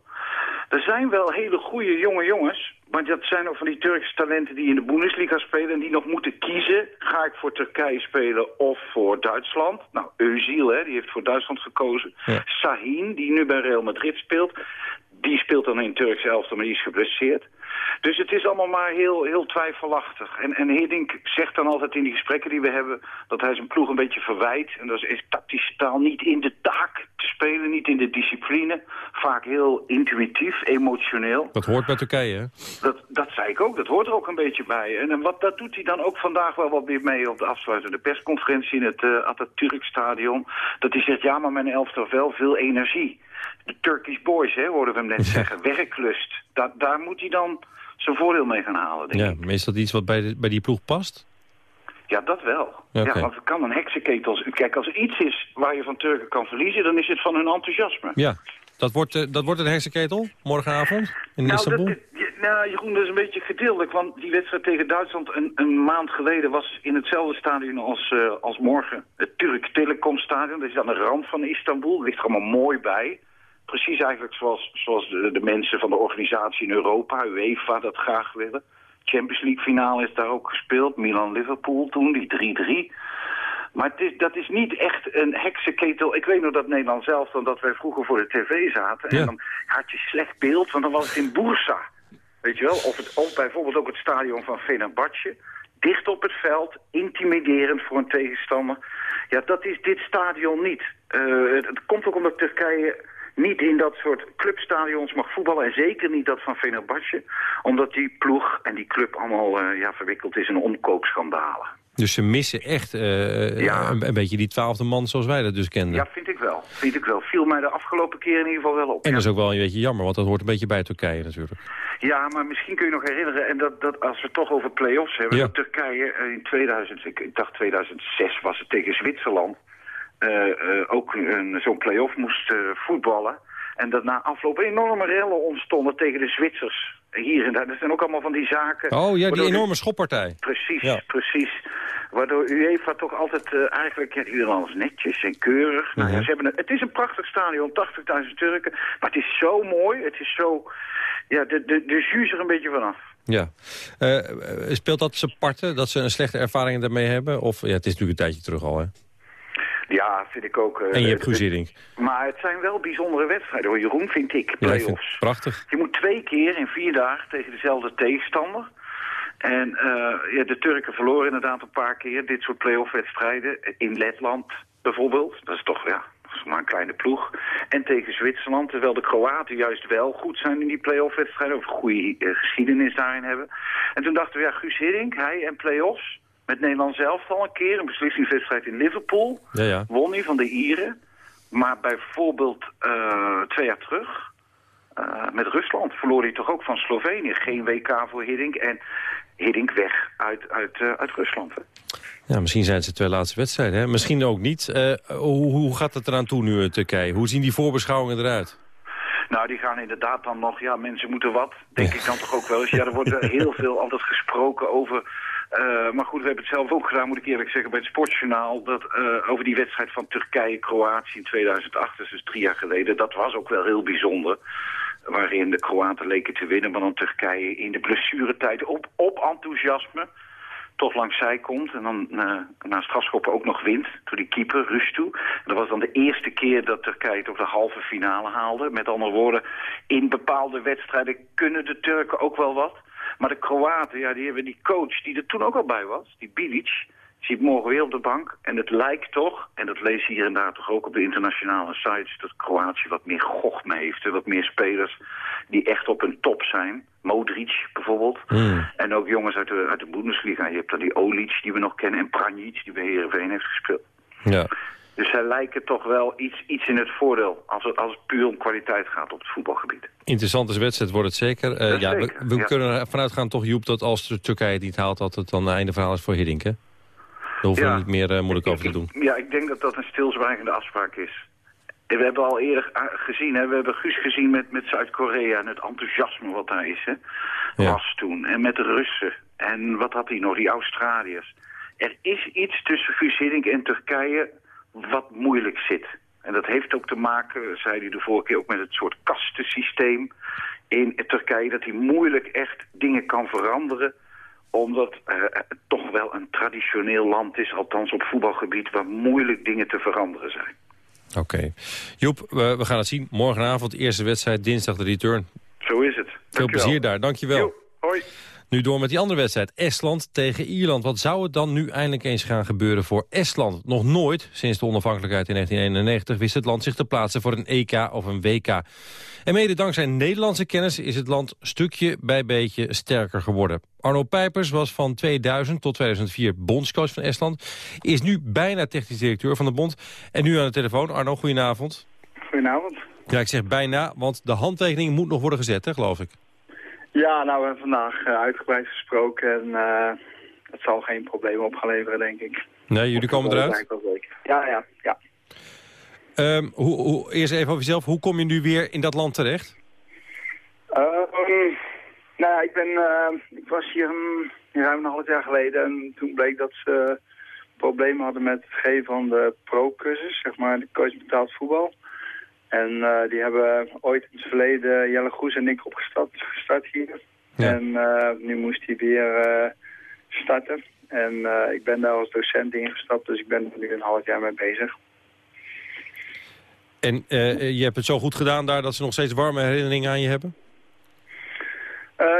Er zijn wel hele goede jonge jongens, maar dat zijn ook van die Turkse talenten die in de Bundesliga spelen en die nog moeten kiezen. Ga ik voor Turkije spelen of voor Duitsland? Nou, Özil, hè, die heeft voor Duitsland gekozen. Ja. Sahin, die nu bij Real Madrid speelt, die speelt dan in Turks elftal, maar die is geblesseerd. Dus het is allemaal maar heel, heel twijfelachtig. En, en Hiddink zegt dan altijd in die gesprekken die we hebben... dat hij zijn ploeg een beetje verwijt. En dat is, is tactische taal niet in de taak te spelen, niet in de discipline. Vaak heel intuïtief, emotioneel. Dat hoort bij Turkije, hè? Dat, dat zei ik ook, dat hoort er ook een beetje bij. En, en wat, dat doet hij dan ook vandaag wel wat weer mee op de afsluitende persconferentie... in het uh, Atatürk-stadion. Dat hij zegt, ja, maar mijn elftal wel veel energie. De Turkish boys, hè, hoorden we hem net zeggen. Werklust. Da daar moet hij dan zijn voordeel mee gaan halen, denk ja, ik. maar is dat iets wat bij, de, bij die ploeg past? Ja, dat wel. Ja, want het kan een heksenketel... Kijk, als er iets is waar je van Turken kan verliezen... dan is het van hun enthousiasme. Ja, dat wordt, uh, dat wordt een hersenketel morgenavond in nou, Istanbul? Dat, ja, nou, Jeroen, dat is een beetje gedeeltelijk. Want die wedstrijd tegen Duitsland een, een maand geleden... was in hetzelfde stadion als, uh, als morgen. Het Turk Telecom Stadion. Dat is aan de rand van Istanbul. ligt er allemaal mooi bij. Precies eigenlijk zoals, zoals de, de mensen van de organisatie in Europa, UEFA, dat graag willen. Champions League finale is daar ook gespeeld. Milan-Liverpool toen, die 3-3. Maar het is, dat is niet echt een heksenketel. Ik weet nog dat Nederland zelf, dan dat wij vroeger voor de tv zaten. En dan had je slecht beeld, want dan was het in Bursa. Weet je wel? Of, het, of bijvoorbeeld ook het stadion van Fenerbahce. Dicht op het veld, intimiderend voor een tegenstander. Ja, dat is dit stadion niet. Uh, het, het komt ook omdat Turkije niet in dat soort clubstadions mag voetballen. En zeker niet dat van Fenerbahce. Omdat die ploeg en die club allemaal uh, ja, verwikkeld is in omkoopschandalen. Dus ze missen echt uh, ja. een, een, beetje die twaalfde man zoals wij dat dus kenden. Ja, vind ik wel. Vind ik wel. Viel mij de afgelopen keer in ieder geval wel op. En dat is ook wel een beetje jammer, want dat hoort een beetje bij Turkije natuurlijk. Ja, maar misschien kun je nog herinneren, en dat, dat als we het toch over play-offs hebben... Ja. Turkije in 2000, ik dacht 2006 was het tegen Zwitserland... Uh, uh, ook zo'n play-off moest uh, voetballen. En dat na afloop enorme rellen ontstonden tegen de Zwitsers. Hier en daar. Dat zijn ook allemaal van die zaken. Oh ja, die enorme schoppartij. Precies, ja. precies. Waardoor UEFA toch altijd uh, eigenlijk, ja, alles netjes en keurig. Nou, ja, ze hebben een, het is een prachtig stadion, 80.000 Turken. Maar het is zo mooi, het is zo, ja, de, de, de jus er een beetje vanaf. Ja. Uh, speelt dat ze parten, dat ze een slechte ervaring daarmee hebben? Of, ja, het is natuurlijk een tijdje terug al, hè? Ja, vind ik ook. Uh, en je hebt Guus Maar het zijn wel bijzondere wedstrijden, hoor, Jeroen, vind ik. Play-offs. Ja, prachtig. Je moet twee keer in vier dagen tegen dezelfde tegenstander. En uh, ja, de Turken verloren inderdaad een paar keer dit soort play-off wedstrijden. In Letland bijvoorbeeld. Dat is toch, ja, maar een kleine ploeg. En tegen Zwitserland, terwijl de Kroaten juist wel goed zijn in die play-off wedstrijden. Of goede uh, geschiedenis daarin hebben. En toen dachten we, ja, Guus Hiddink, hij en play-offs. Met Nederland zelf al een keer, een beslissingswedstrijd in Liverpool. Ja, ja. Won hij van de Ieren. Maar bijvoorbeeld uh, twee jaar terug, uh, met Rusland, verloor hij toch ook van Slovenië. Geen WK voor Hiddink en Hiddink weg uit, uit, uh, uit Rusland. Hè? Ja, misschien zijn het de twee laatste wedstrijden. Hè? Misschien ook niet. hoe, hoe gaat het eraan toe nu in Turkije? Hoe zien die voorbeschouwingen eruit? Nou, die gaan inderdaad dan nog, ja, mensen moeten wat, denk ik dan toch ook wel eens. Ja, er wordt heel veel altijd gesproken over uh, maar goed, we hebben het zelf ook gedaan, moet ik eerlijk zeggen, bij het Sportjournaal. Dat, uh, over die wedstrijd van Turkije-Kroatië in 2008, dus drie jaar geleden. Dat was ook wel heel bijzonder. Waarin de Kroaten leken te winnen, maar dan Turkije in de blessuretijd op, op enthousiasme toch langs zij komt en dan uh, na strafschoppen ook nog wint door die keeper, Rustu. Dat was dan de eerste keer dat Turkije toch de halve finale haalde. Met andere woorden, in bepaalde wedstrijden kunnen de Turken ook wel wat. Maar de Kroaten, ja, die hebben die coach die er toen ook al bij was, die Bilic, zit morgen weer op de bank. En het lijkt toch, en dat lees je hier en daar toch ook op de internationale sites... dat Kroatië wat meer gochme heeft. Wat meer spelers die echt op hun top zijn. Modric bijvoorbeeld. Mm. En ook jongens uit de, uit de Bundesliga. Je hebt dan die Olic die we nog kennen. En Pranjic die bij Heerenveen heeft gespeeld. Ja. Dus zij lijken toch wel iets, iets in het voordeel als het, als het puur om kwaliteit gaat op het voetbalgebied. Interessante wedstrijd wordt het zeker. Uh, ja, zeker, we, we ja. kunnen ervan uitgaan toch, Joep, dat als de Turkije het niet haalt... dat het dan einde verhaal is voor Hiddink, hè? Daar hoeven we Ja. niet meer uh, moeilijk Ik- over te doen. Ja, ik denk dat dat een stilzwijgende afspraak is. En we hebben al eerder ah, gezien, hè, we hebben Guus gezien met, met Zuid-Korea en het enthousiasme wat daar is. Hè, Ja. was toen. En met de Russen. En wat had hij nog, die Australiërs. Er is iets tussen Guus Hiddink en Turkije wat moeilijk zit. En dat heeft ook te maken, zei hij de vorige keer, ook met het soort kastensysteem in Turkije. Dat hij moeilijk echt dingen kan veranderen omdat eh, het toch wel een traditioneel land is, althans op voetbalgebied, waar moeilijk dingen te veranderen zijn. Oké. Joep, we, we gaan het zien. Morgenavond, eerste wedstrijd, dinsdag de return. Zo is het. Veel plezier daar, dankjewel. Hoi. Nu door met die andere wedstrijd. Estland tegen Ierland. Wat zou het dan nu eindelijk eens gaan gebeuren voor Estland? Nog nooit, sinds de onafhankelijkheid in 1991... wist het land zich te plaatsen voor een EK of een WK. En mede dankzij Nederlandse kennis is het land stukje bij beetje sterker geworden. Arno Pijpers was van 2000 tot 2004 bondscoach van Estland. Is nu bijna technisch directeur van de bond. En nu aan de telefoon. Arno, goedenavond. Goedenavond. Ja, ik zeg bijna, want de handtekening moet nog worden gezet, hè, geloof ik. Ja, nou, we hebben vandaag eh, uitgebreid gesproken en eh het zal geen problemen op gaan leveren, denk ik. Nee, jullie komen eruit? Ja, ja, ja. Ehm, hoe, hoe, eerst even over jezelf. Hoe kom je nu weer in dat land terecht? Ehm, nou ja, ik, ben, eh, ik was hier een, ruim een half jaar geleden en toen bleek dat ze problemen hadden met het geven van de pro-cursus, zeg maar, de coach betaald voetbal. En eh, die hebben ooit in het verleden Jelle Goes en ik opgestart gestart hier. En eh, nu moest hij weer eh, starten. En ik ben daar als docent ingestapt, dus ik ben er nu een half jaar mee bezig. En je hebt het zo goed gedaan daar dat ze nog steeds warme herinneringen aan je hebben?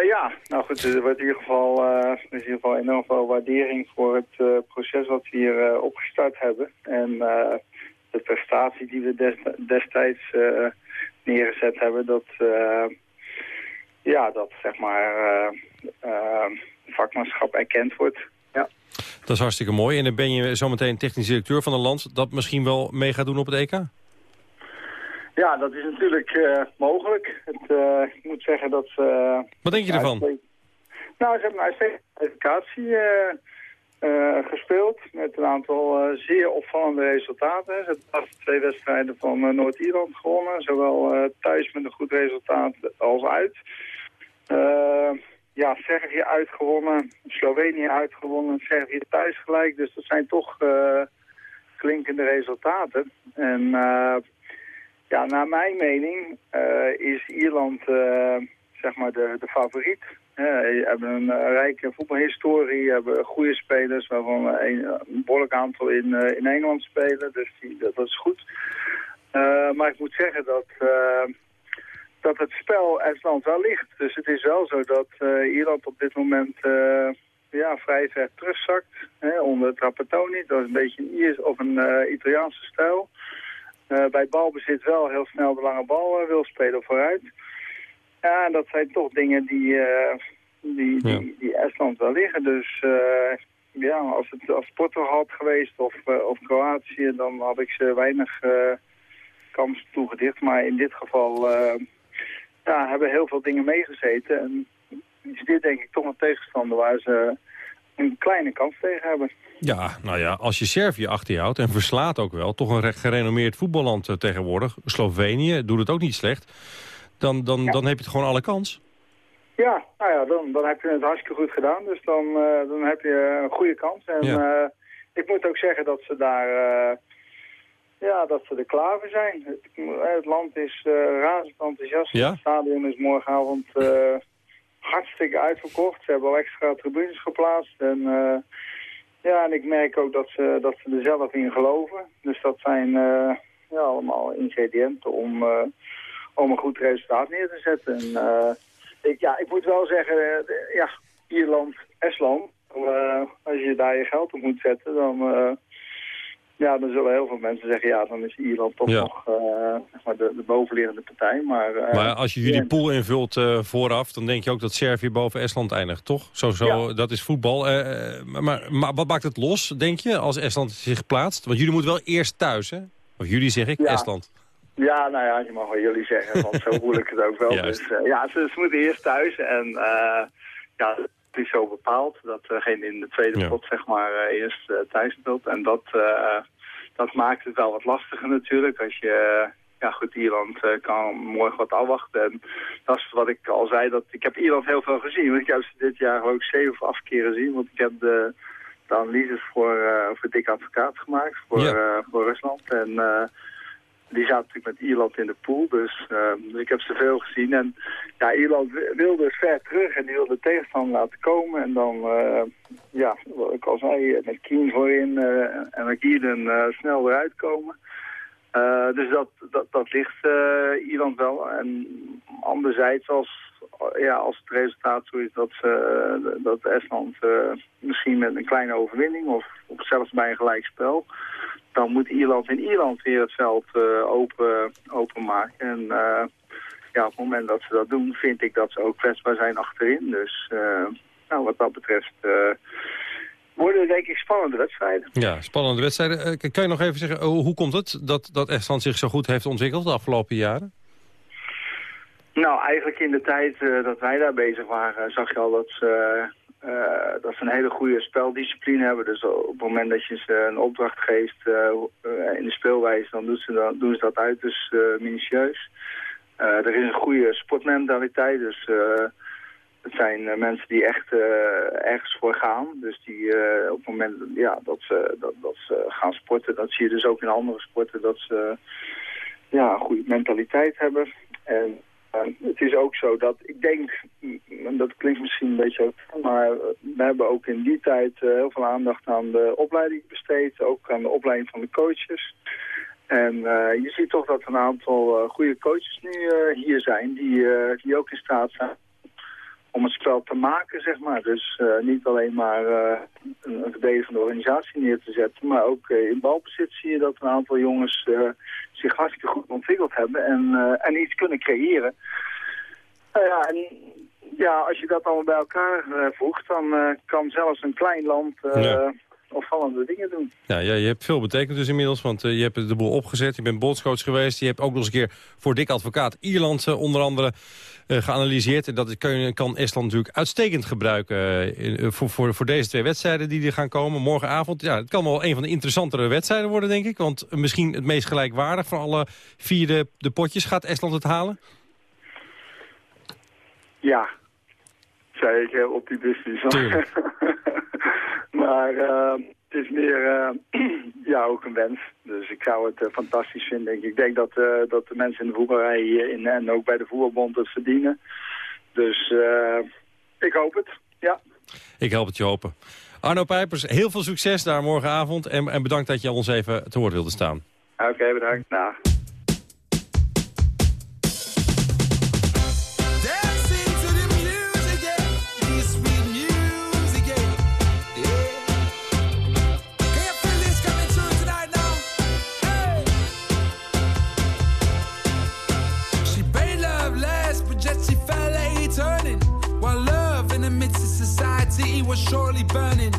Ja, nou goed, er wordt in ieder geval, er is in ieder geval enorm veel waardering voor het proces wat we hier opgestart hebben. En eh, de prestatie die we des- destijds eh, neergezet hebben, dat, eh, ja, dat zeg maar eh, vakmanschap erkend wordt. Ja. Dat is hartstikke mooi. En dan ben je zometeen technisch directeur van een land... dat misschien wel mee gaat doen op het EK? Ja, dat is natuurlijk eh, mogelijk. Het, eh, ik moet zeggen dat ze... Wat denk je ervan? Nou, ze hebben een uitstekende kwalificatie gespeeld met een aantal eh, zeer opvallende resultaten. Ze hebben twee wedstrijden van eh, Noord-Ierland gewonnen. Zowel eh, thuis met een goed resultaat als uit. Eh, ja, Servië uitgewonnen, Slovenië uitgewonnen, Servië thuis gelijk. Dus dat zijn toch eh, klinkende resultaten. En eh, ja, naar mijn mening eh, is Ierland eh, zeg maar de, de favoriet. Je hebben een eh, rijke voetbalhistorie, hebben goede spelers, waarvan een, behoorlijk aantal in, eh, in Engeland spelen. Dus die, dat, dat is goed. Eh, maar ik moet zeggen dat, eh, dat het spel Estland wel ligt. Dus het is wel zo dat Ierland op dit moment ja, vrij ver terugzakt. Hè, onder Trapattoni, dat is een beetje een Iers of een Italiaanse stijl. Bij balbezit wel heel snel de lange bal wil spelen vooruit. Ja, dat zijn toch dingen die, eh, die, die, die Estland wel liggen. Dus eh, ja, als het als Portugal had geweest of, eh, of Kroatië, dan had ik ze weinig kans toegedicht. Maar in dit geval ja, hebben heel veel dingen meegezeten. En is dit denk ik toch een tegenstander waar ze een kleine kans tegen hebben. Ja, nou ja, als je Servië achter je houdt en verslaat ook wel... toch een re- gerenommeerd voetballand tegenwoordig. Slovenië doet het ook niet slecht. Dan, dan, dan heb je het gewoon alle kans. Ja, nou ja, dan, dan heb je het hartstikke goed gedaan. Dus dan, eh, dan heb je een goede kans. En eh, ik moet ook zeggen dat ze daar, eh, ja, dat ze er klaar voor zijn. Het, het land is razend enthousiast. Ja? Het stadion is morgenavond hartstikke uitverkocht. Ze hebben al extra tribunes geplaatst. En ja, en ik merk ook dat ze, dat ze er zelf in geloven. Dus dat zijn ja, allemaal ingrediënten om, om een goed resultaat neer te zetten. En, eh, ik, ja, ik moet wel zeggen, eh, ja, Ierland, Estland, eh, als je daar je geld op moet zetten, dan, ja, dan zullen heel veel mensen zeggen, ja, dan is Ierland toch Ja. nog zeg maar de, de bovenliggende partij. Maar, Maar als je jullie pool invult vooraf... dan denk je ook dat Servië boven Estland eindigt, toch? Zo, zo, Dat is voetbal. Eh, maar, maar wat maakt het los, denk je, als Estland zich plaatst? Want jullie moeten wel eerst thuis, hè? Of jullie zeg ik, Ja. Estland. Ja, nou ja, je mag wel jullie zeggen, want zo voel ik het ook wel. Juist. Dus eh, ja, ze, ze moeten eerst thuis en eh, ja, het is zo bepaald dat degene in de tweede Ja. pot zeg maar eh, eerst thuis speelt. En dat, dat maakt het wel wat lastiger natuurlijk als je... ja goed, Ierland kan morgen wat afwachten. En dat is wat ik al zei, dat ik heb Ierland heel veel gezien. Want ik heb ze dit jaar ook zeven of acht keer gezien. Want ik heb de, de analyses voor, eh voor Dick Advocaat gemaakt, voor, Ja. voor Rusland. En die zaten natuurlijk met Ierland in de pool, dus, eh, dus ik heb ze veel gezien. En ja, Ierland wi- wilde ver terug en die wilde de tegenstander laten komen. En dan, eh, ja, ik met Keen voorin eh, en met Ierden eh, snel eruit komen. Dus dat, dat, dat ligt Ierland wel. En anderzijds, als, ja, als het resultaat zo is dat, ze, dat Estland eh, misschien met een kleine overwinning of, zelfs bij een gelijkspel dan moet Ierland in Ierland weer het veld eh, open, openmaken. En eh, ja, op het moment dat ze dat doen, vind ik dat ze ook kwetsbaar zijn achterin. Dus eh, nou, wat dat betreft eh, worden het denk ik spannende wedstrijden. Ja, spannende wedstrijden. Eh, kan je nog even zeggen, oh, hoe komt het dat, dat Estland zich zo goed heeft ontwikkeld de afgelopen jaren? Nou, eigenlijk in de tijd eh, dat wij daar bezig waren, zag je al dat ze, eh, dat ze een hele goede speldiscipline hebben. Dus op het moment dat je ze een opdracht geeft eh, in de speelwijze, dan doen ze, dat, doen ze dat uiterst eh minutieus. Er is een goede sportmentaliteit, dus het zijn mensen die echt ergens voor gaan. Dus die op het moment ja, dat, ze, dat, dat ze gaan sporten, dat zie je dus ook in andere sporten, dat ze ja, een goede mentaliteit hebben. En het is ook zo dat ik denk, en dat klinkt misschien een beetje maar we hebben ook in die tijd eh, heel veel aandacht aan de opleiding besteed, ook aan de opleiding van de coaches. En eh, je ziet toch dat een aantal uh, goede coaches nu hier zijn, die, die ook in staat zijn om het spel te maken, zeg maar. Dus niet alleen maar een verdedigende organisatie neer te zetten, maar ook in balbezit zie je dat een aantal jongens zich hartstikke goed ontwikkeld hebben en, en iets kunnen creëren. Nou ja, en ja, als je dat allemaal bij elkaar voegt, dan kan zelfs een klein land opvallende dingen doen. Ja, ja, je hebt veel betekend dus inmiddels, want uh, je hebt de boel opgezet. Je bent bondscoach geweest. Je hebt ook nog eens een keer voor Dick Advocaat Ierland uh, onder andere uh, geanalyseerd. En dat kan, kan Estland natuurlijk uitstekend gebruiken in, voor, voor, voor deze twee wedstrijden die er gaan komen. Morgenavond, ja, het kan wel een van de interessantere wedstrijden worden, denk ik. Want misschien het meest gelijkwaardig van alle vier de, de potjes. Gaat Estland het halen? Ja, zei ik heel optimistisch. maar uh, het is meer uh, ja, ook een wens. Dus ik zou het uh, fantastisch vinden. Ik denk dat, dat de mensen in de voetbalrij hier in, en ook bij de voetbalbond het verdienen. Dus ik hoop het, ja. Ik help het je hopen. Arno Pijpers, heel veel succes daar morgenavond. En, en bedankt dat je ons even te woord wilde staan. Oké, bedankt. Nou. Was surely burning,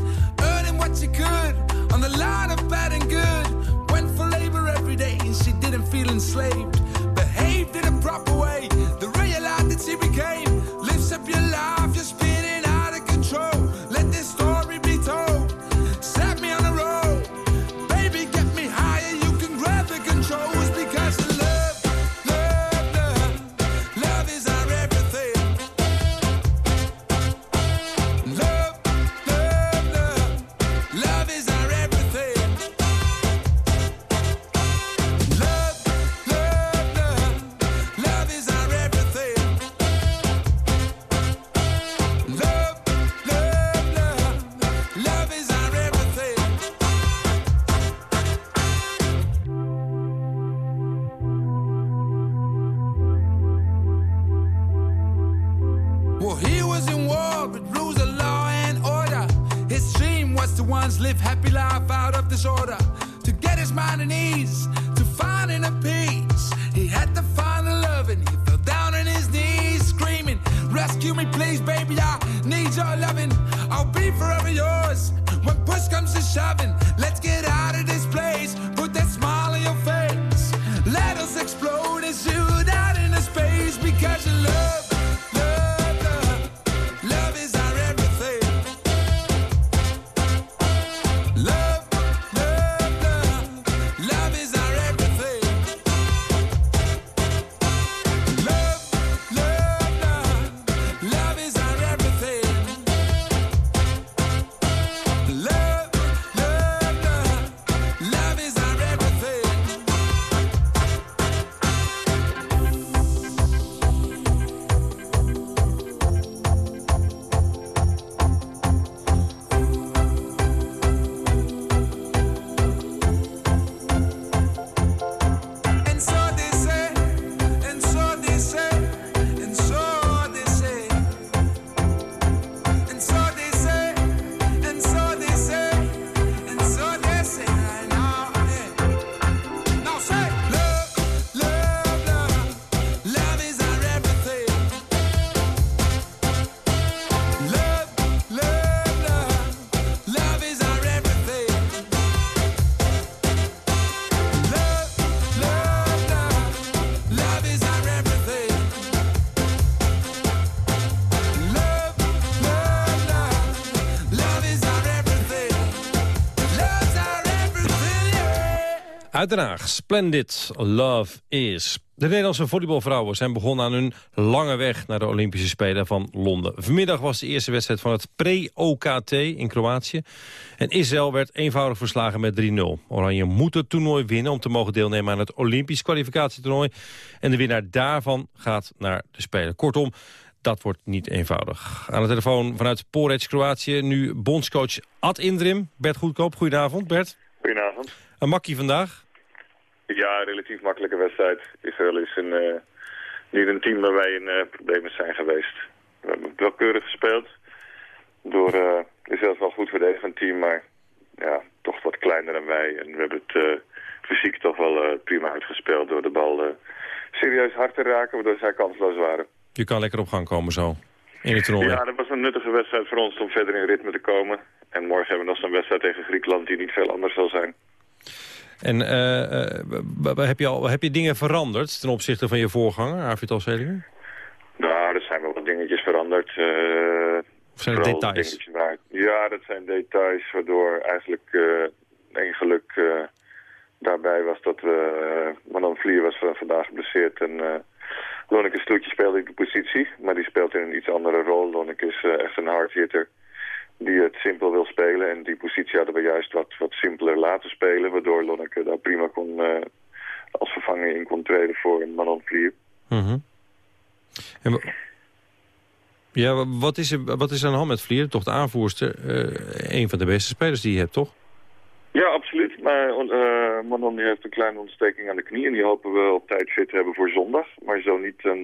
Uit Den Haag, Splendid Love is. De Nederlandse volleybalvrouwen zijn begonnen aan hun lange weg naar de Olympische Spelen van Londen. Vanmiddag was de eerste wedstrijd van het pre-OKT in Kroatië. En Israël werd eenvoudig verslagen met 3-0. Oranje moet het toernooi winnen om te mogen deelnemen aan het Olympisch kwalificatietoernooi. En de winnaar daarvan gaat naar de Spelen. Kortom, dat wordt niet eenvoudig. Aan de telefoon vanuit Porec, Kroatië, nu bondscoach Ad Indrim. Bert Goedkoop, goedenavond Bert. Goedenavond. Een makkie vandaag. Ja, een relatief makkelijke wedstrijd. Israël is een, eh, niet een team waar wij in uh, problemen zijn geweest. We hebben wel keurig gespeeld. Door uh, Israël is wel goed verdedigend team, maar ja, toch wat kleiner dan wij. En we hebben het fysiek toch wel prima uitgespeeld door de bal serieus hard te raken, waardoor zij kansloos waren. Je kan lekker op gang komen zo, in het toernooi. Ja, dat was een nuttige wedstrijd voor ons om verder in ritme te komen. En morgen hebben we nog zo'n wedstrijd tegen Griekenland die niet veel anders zal zijn. En uh, heb, je al, heb je dingen veranderd ten opzichte van je voorganger, Arvid Alselinger? Nou, er zijn wel wat dingetjes veranderd. Uh, of zijn het details? Waar, ja, dat zijn details waardoor eigenlijk één geluk daarbij was dat we... Manon Vlier was vandaag geblesseerd en... Lonneke Stoetje speelde in de positie, maar die speelt in een iets andere rol. Lonneke is echt een hardhitter die het simpel wil spelen. En die positie hadden we juist wat, wat simpeler laten spelen... waardoor Lonneke daar prima kon, uh, als vervanger in kon treden voor Manon Vlier. Mm ja, wat is, er, wat is er aan de hand met Vlier? Toch de aanvoerster, uh, een van de beste spelers die je hebt, toch? Ja, absoluut. Maar uh, Manon heeft een kleine ontsteking aan de knie... en die hopen we op tijd fit te hebben voor zondag. Maar zo niet, dan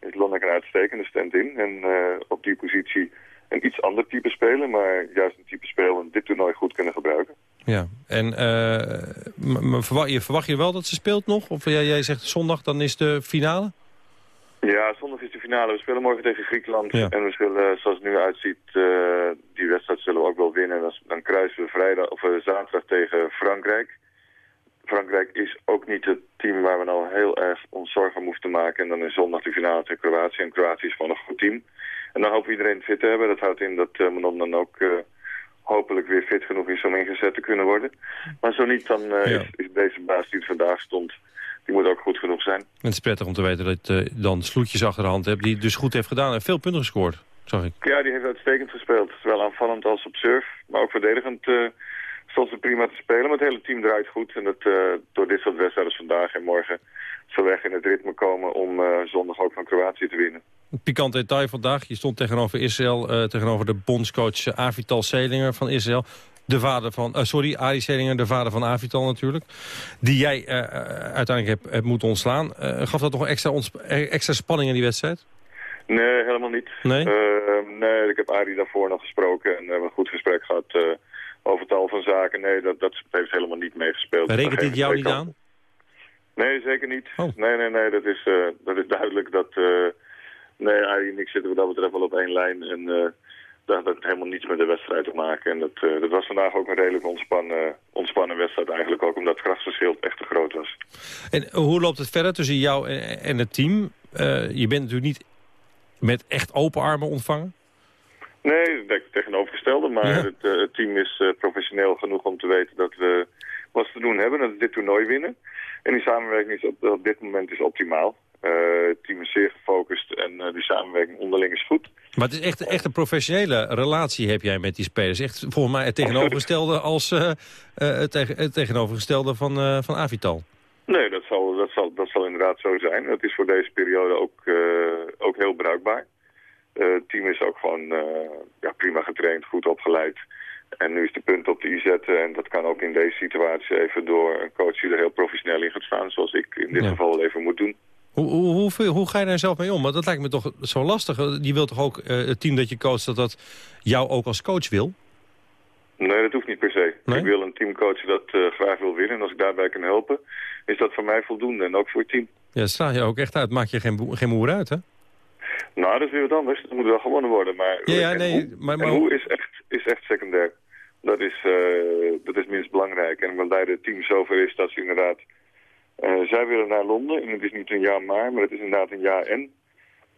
is Lonneke een uitstekende stand-in. En op die positie een iets ander type spelen, maar juist een type spelen dit toernooi goed kunnen gebruiken. Ja, en uh, verwacht, je, verwacht je wel dat ze speelt nog? Of jij, jij zegt zondag, dan is de finale? Ja, zondag is de finale. We spelen morgen tegen Griekenland. En we zullen, zoals het nu uitziet, uh, die wedstrijd zullen we ook wel winnen. Dan, dan kruisen we vrijdag, of, uh, zaterdag tegen Frankrijk. Frankrijk is ook niet het team waar we nou heel erg ons zorgen om hoeven te maken. En dan is zondag de finale tegen Kroatië. En Kroatië is gewoon een goed team. En dan hopen we iedereen fit te hebben. Dat houdt in dat uh, Manon dan ook uh, hopelijk weer fit genoeg is om ingezet te kunnen worden. Maar zo niet, dan ja. is, is, deze baas die er vandaag stond, die moet ook goed genoeg zijn. En het is prettig om te weten dat je dan sloetjes achter de hand hebt die dus goed heeft gedaan en veel punten gescoord, zag ik. Ja, die heeft uitstekend gespeeld. Zowel aanvallend als op surf, maar ook verdedigend stond ze prima te spelen. Maar het hele team draait goed en dat, door dit soort wedstrijden vandaag en morgen zo weg in het ritme komen om zondag ook van Kroatië te winnen. Een pikant detail vandaag. Je stond tegenover Israël, uh, tegenover de bondscoach Avital Selinger van Israël. De vader van, uh, sorry, Ari Selinger, de vader van Avital natuurlijk. Die jij uh, uiteindelijk hebt, hebt moeten ontslaan. gaf dat nog een extra, extra spanning in die wedstrijd? Nee, helemaal niet. Nee? nee, ik heb Ari daarvoor nog gesproken en we hebben een goed gesprek gehad over tal van zaken. Nee, dat, dat heeft helemaal niet meegespeeld. Rekent dit jou niet aan? Nee, zeker niet. Oh. Nee, nee, nee, dat is, dat is duidelijk dat... Nee, Arie en ik zitten wat dat betreft wel op één lijn. En uh, dat heeft helemaal niets met de wedstrijd te maken. En dat, uh, dat was vandaag ook een redelijk ontspannen, ontspannen wedstrijd eigenlijk ook. Omdat het krachtsverschil echt te groot was. En hoe loopt het verder tussen jou en, het team? Uh, je bent natuurlijk niet met echt open armen ontvangen? Nee, dat tegenovergestelde. Maar ja. het, het, team is professioneel genoeg om te weten dat we wat te doen hebben. Dat we dit toernooi winnen. En die samenwerking is op, op dit moment is optimaal. Uh, het team is zeer gefocust en uh, die samenwerking onderling is goed. Maar het is echt, echt een professionele relatie heb jij met die spelers. Echt volgens mij het tegenovergestelde als uh, het, tegen, het, tegenovergestelde van, van Avital. Nee, dat zal, dat, zal, dat zal inderdaad zo zijn. Het is voor deze periode ook, ook heel bruikbaar. het team is ook gewoon ja, prima getraind, goed opgeleid. En nu is de punt op de i zetten. En dat kan ook in deze situatie even door een coach die er heel professioneel in gaat staan. Zoals ik in dit ja. geval even moet doen. Hoe, hoe, hoe, hoe, ga je daar zelf mee om? Want dat lijkt me toch zo lastig. Je wilt toch ook uh, het team dat je coacht, dat dat jou ook als coach wil? Nee, dat hoeft niet per se. Nee? Ik wil een teamcoach dat uh, graag wil winnen. En als ik daarbij kan helpen, is dat voor mij voldoende. En ook voor het team. Ja, dat sla je ook echt uit. Maak je geen, geen moer uit, hè? Nou, dat is weer wat anders. Dat moet wel gewonnen worden. Maar, ja, ja, nee, hoe, maar, maar... hoe is echt, is echt secundair. Dat is, uh, dat is minst belangrijk. En wanneer het team zover is dat ze inderdaad uh, zij willen naar Londen en het is niet een ja maar, maar het is inderdaad een ja en.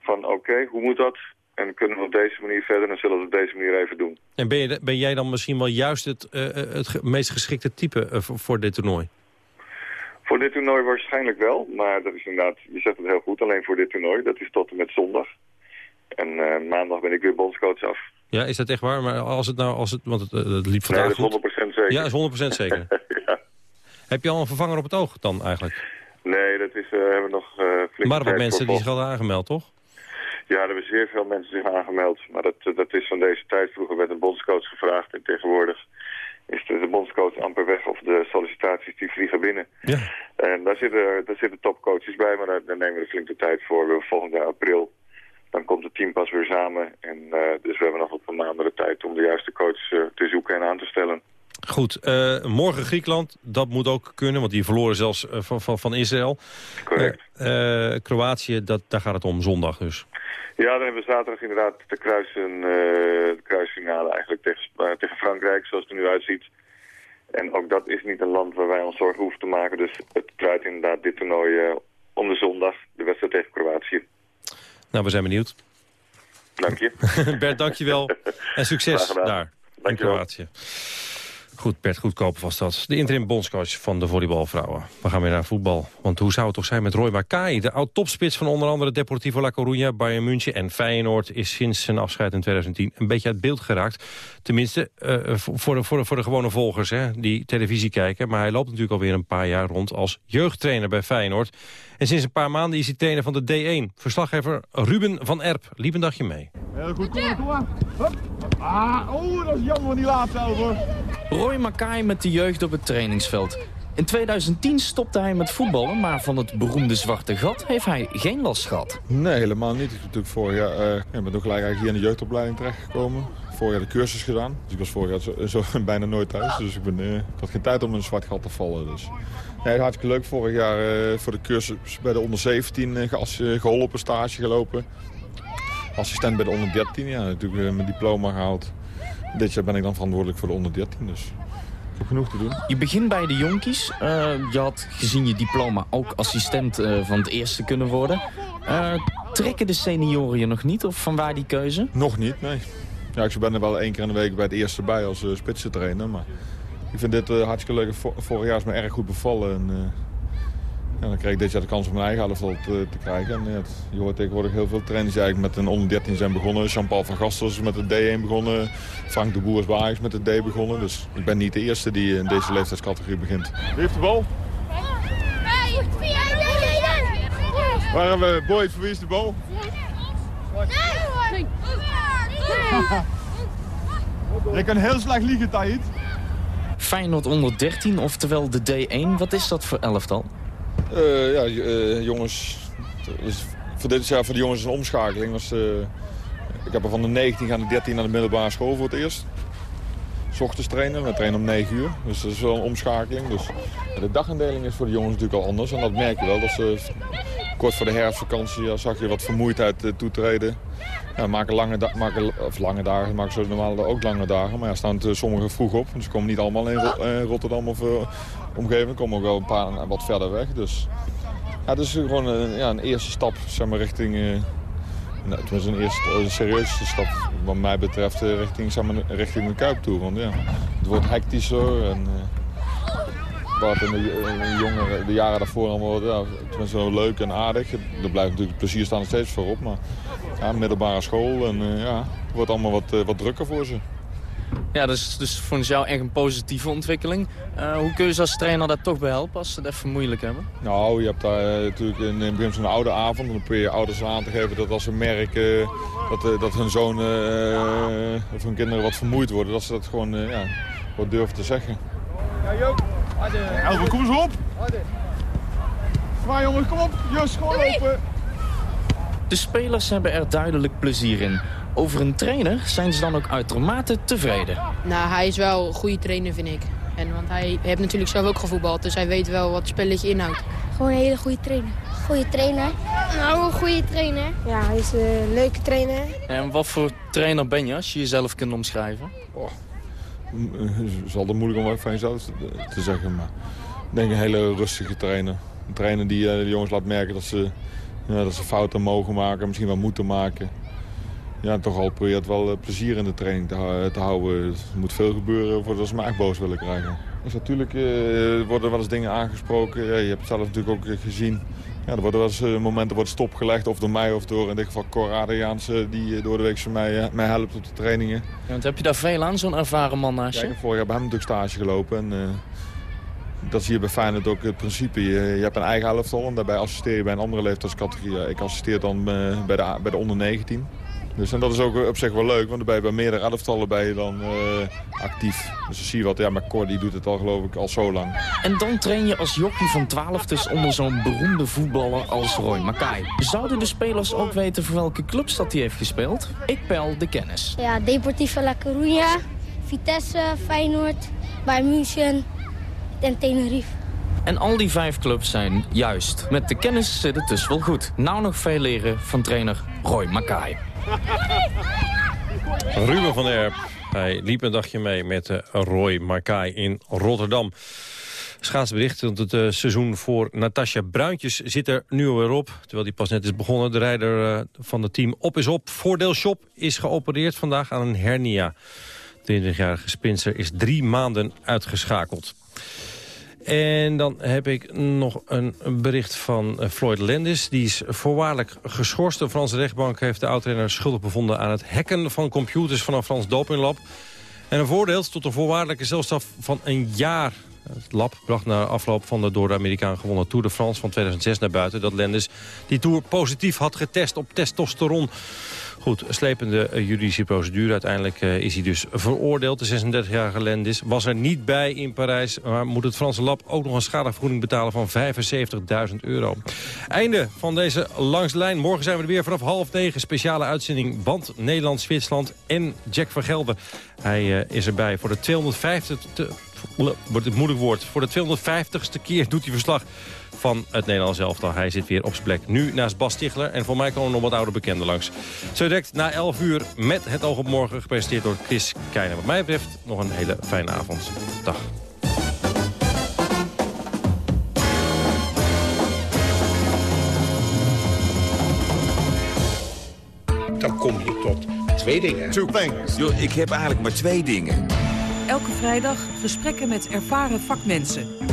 Van oké, okay, hoe moet dat? En kunnen we op deze manier verder en zullen we het op deze manier even doen. En ben, je, ben jij dan misschien wel juist het, uh, het meest geschikte type voor dit toernooi? Voor dit toernooi waarschijnlijk wel, maar dat is inderdaad, je zegt het heel goed, alleen voor dit toernooi. Dat is tot en met zondag. En uh, maandag ben ik weer bondscoach af. Ja, is dat echt waar? Maar als het nou, als het, want het, het liep vandaag nee, dat is 100% zeker. Ja, is 100% zeker. ja. Heb je al een vervanger op het oog dan eigenlijk? Nee, dat is, uh, hebben we nog uh, flink Maar er waren mensen die zich hadden aangemeld, toch? Ja, er hebben zeer veel mensen zich aangemeld. Maar dat, dat is van deze tijd. Vroeger werd een bondscoach gevraagd en tegenwoordig is de, de bondscoach amper weg of de sollicitaties die vliegen binnen. Ja. En daar zitten, daar zitten topcoaches bij, maar daar, daar nemen we de flinke tijd voor. We volgend jaar april, dan komt het team pas weer samen. En uh, dus we hebben nog wat maanden de tijd om de juiste coach uh, te zoeken en aan te stellen. Goed, uh, morgen Griekenland, dat moet ook kunnen, want die verloren zelfs van, van, van Israël. Correct. Kroatië, dat, daar gaat het om, zondag dus. Ja, dan hebben we zaterdag inderdaad de, kruisen, de kruisfinale eigenlijk tegen, tegen Frankrijk, zoals het er nu uitziet. En ook dat is niet een land waar wij ons zorgen hoeven te maken. Dus het draait inderdaad dit toernooi om de zondag, de wedstrijd tegen Kroatië. Nou, we zijn benieuwd. Dank je. Bert, dank je wel. En succes daar in Kroatië. Goed, Bert Goedkoop was dat. De interim bondscoach van de volleybalvrouwen. We gaan weer naar voetbal. Want hoe zou het toch zijn met Roy Makai? De oud-topspits van onder andere Deportivo La Coruña, Bayern München en Feyenoord... is sinds zijn afscheid in 2010 een beetje uit beeld geraakt. Tenminste, uh, voor, de, voor, voor de gewone volgers hè, die televisie kijken. Maar hij loopt natuurlijk alweer een paar jaar rond als jeugdtrainer bij Feyenoord. En sinds een paar maanden is hij trainer van de D1. Verslaggever Ruben van Erp liep een dagje mee. Heel goed, kom maar, kom maar. Hup. Ah, oh, dat is jammer van die laatste over. Roy Makai met de jeugd op het trainingsveld. In 2010 stopte hij met voetballen, maar van het beroemde zwarte gat heeft hij geen last gehad. Nee, helemaal niet. Ik ben natuurlijk vorig jaar, uh, ik ben ook gelijk eigenlijk hier in de jeugdopleiding terechtgekomen. Vorig jaar de cursus gedaan. Dus ik was vorig jaar zo, zo bijna nooit thuis. Dus ik, ben, uh, ik had geen tijd om in een zwart gat te vallen. Dus. Nee, hartstikke leuk. Vorig jaar uh, voor de cursus bij de onder 17 uh, geholpen, stage gelopen. Assistent bij de onder 13, ja, natuurlijk mijn diploma gehaald. Dit jaar ben ik dan verantwoordelijk voor de onder 13, dus ik heb genoeg te doen. Je begint bij de jonkies. Je had gezien je diploma ook assistent van het eerste kunnen worden. Trekken de senioren je nog niet, of vanwaar die keuze? Nog niet, nee. Ja, ik ben er wel één keer in de week bij het eerste bij als uh, spitsentrainer, maar... Ik vind dit hartstikke leuk. Vorig jaar is me erg goed bevallen. En, ja, dan kreeg ik dit jaar de kans om mijn eigen elftal te, te krijgen. En, ja, het, je hoort tegenwoordig heel veel trainers die eigenlijk met een onder 13 zijn begonnen. Jean-Paul van Gastel is met de D1 begonnen. Frank de Boer is bij Ajax met de D begonnen. Dus ik ben niet de eerste die in deze leeftijdscategorie begint. Wie heeft de bal? Waar hebben we? Boyd, voor wie is de bal? Je kan heel slecht liegen, Tahit. Feyenoord onder 13, oftewel de D1. Wat is dat voor elftal? Uh, ja, uh, jongens. Dus voor dit jaar voor de jongens een omschakeling. Was, uh, ik heb er van de 19 gaan de 13 naar de middelbare school voor het eerst. S ochtends trainen, we trainen om 9 uur. Dus dat is wel een omschakeling. Dus de dagindeling is voor de jongens natuurlijk al anders. En dat merk je wel. Dat ze kort voor de herfstvakantie ja, zag je wat vermoeidheid toetreden. Ja, maken lange, da maken, of lange dagen, maken ze normaal ook lange dagen. Maar ja, staan sommigen vroeg op. Dus ze komen niet allemaal in Rotterdam of omgeving. komen ook wel een paar wat verder weg. Dus ja, het is gewoon een, ja, een eerste stap zeg maar, richting... Uh, nou, het was een, eerste, een serieuze stap wat mij betreft richting, zeg maar, richting de Kuip toe. Want ja, het wordt hectischer en... Uh, wat in de, de, jongere, de jaren daarvoor allemaal ja, tenminste wel leuk en aardig. Er blijft natuurlijk het plezier staan er steeds voorop. Maar ja, middelbare school en uh, ja, het wordt allemaal wat, uh, wat drukker voor ze. Ja, dat is dus voor jou echt een positieve ontwikkeling. Uh, hoe kun je als trainer daar toch bij helpen als ze het even moeilijk hebben? Nou, je hebt daar uh, natuurlijk in, in het begin van een oude avond. Dan probeer je ouders aan te geven dat als ze merken dat, uh, dat hun zoon of hun kinderen wat vermoeid worden, dat ze dat gewoon ja, wat durven te zeggen. Ja, Joop. Elber, kom eens op. Zwaai jongens, kom op. Jos, gewoon lopen. De spelers hebben er duidelijk plezier in. Over een trainer zijn ze dan ook uitermate tevreden. Nou, hij is wel een goede trainer, vind ik. En, want hij heeft natuurlijk zelf ook gevoetbald, dus hij weet wel wat het spelletje inhoudt. Gewoon een hele goede trainer. Goede trainer. Nou, een goede trainer. Ja, hij is een leuke trainer. En wat voor trainer ben je als je jezelf kunt omschrijven? Oh, het is altijd moeilijk om van jezelf te, zeggen, maar ik denk een hele rustige trainer. Een trainer die uh, de jongens laat merken dat ze, ja, dat ze fouten mogen maken, misschien wel moeten maken ja, toch al probeert wel plezier in de training te, te houden. Er moet veel gebeuren voordat ze me echt boos willen krijgen. Dus natuurlijk uh, worden wel eens dingen aangesproken. Je hebt het zelf natuurlijk ook gezien. Ja, er worden wel eens uh, momenten wordt stopgelegd. Of door mij of door in dit geval Cor Adriaans. die door de week mij, mij helpt op de trainingen. Ja, want heb je daar veel aan, zo'n ervaren man naast je? Ja, vorig jaar bij hem natuurlijk stage gelopen. En, dat zie je bij Feyenoord ook het principe. Je, je hebt een eigen elftal en daarbij assisteer je bij een andere leeftijdscategorie. Ik assisteer dan bij de, bij de onder 19. Dus en dat is ook op zich wel leuk, want bij, bij meerdere elftallen ben je dan uh, actief. Dus dan zie je wat, ja, maar Cor die doet het al geloof ik al zo lang. En dan train je als jockey van 12 dus onder zo'n beroemde voetballer als Roy Makai. Zouden de spelers ook weten voor welke clubs dat hij heeft gespeeld? Ik pel de kennis. Ja, Deportivo La Coruña, Vitesse, Feyenoord, Bayern München en Tenerife. En al die vijf clubs zijn juist. Met de kennis zit het dus wel goed. Nou nog veel leren van trainer Roy Makai. Ruben van Erp. Hij liep een dagje mee met uh, Roy Markai in Rotterdam. Schaatsbericht, want het uh, seizoen voor Natasja Bruintjes zit er nu alweer op. Terwijl die pas net is begonnen. De rijder uh, van het team op is op. Voordeel Shop is geopereerd vandaag aan een hernia. De 20-jarige spinster is drie maanden uitgeschakeld. En dan heb ik nog een bericht van eh, Floyd Landis. Die is voorwaardelijk geschorst. De Franse rechtbank heeft de oud schuldig bevonden... aan het hacken van computers van een Frans dopinglab. En een voordeel tot een voorwaardelijke zelfstraf van een jaar. Het lab bracht na afloop van de door de Amerikaan gewonnen Tour de France van 2006 naar buiten... dat Landis die Tour positief had getest op testosteron. Goed, slepende uh, juridische procedure. Uiteindelijk uh, is hij dus veroordeeld. De 36-jarige Lendis was er niet bij in Parijs... maar moet het Franse lab ook nog een schadevergoeding betalen van 75.000 euro. Einde van deze langslijn. Morgen zijn we er weer vanaf half negen. Speciale uitzending Band Nederland-Zwitserland en Jack van Gelder. Hij uh, is erbij voor de 250... Te, wordt het moeilijk woord. Voor de 250ste keer doet hij verslag van het Nederlands elftal. Hij zit weer op zijn plek. Nu naast Bas Stigler. En voor mij komen nog wat oude bekenden langs. Zo direct na 11 uur met het oog op morgen. Gepresenteerd door Chris Keijner. Wat mij betreft nog een hele fijne avond. Dag. Dan kom je tot twee dingen. Two things. Yo, ik heb eigenlijk maar twee dingen. Elke vrijdag gesprekken met ervaren vakmensen.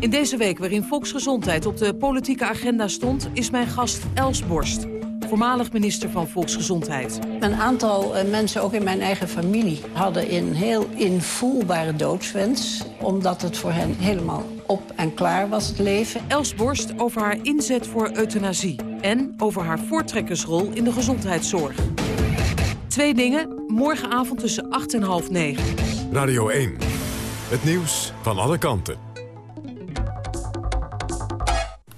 In deze week waarin volksgezondheid op de politieke agenda stond... is mijn gast Els Borst, voormalig minister van Volksgezondheid. Een aantal uh, mensen, ook in mijn eigen familie... hadden een heel invoelbare doodswens... omdat het voor hen helemaal op en klaar was, het leven. Els Borst over haar inzet voor euthanasie... en over haar voortrekkersrol in de gezondheidszorg. Twee dingen, morgenavond tussen 8 en half 9. Radio 1. Het nieuws van alle kanten.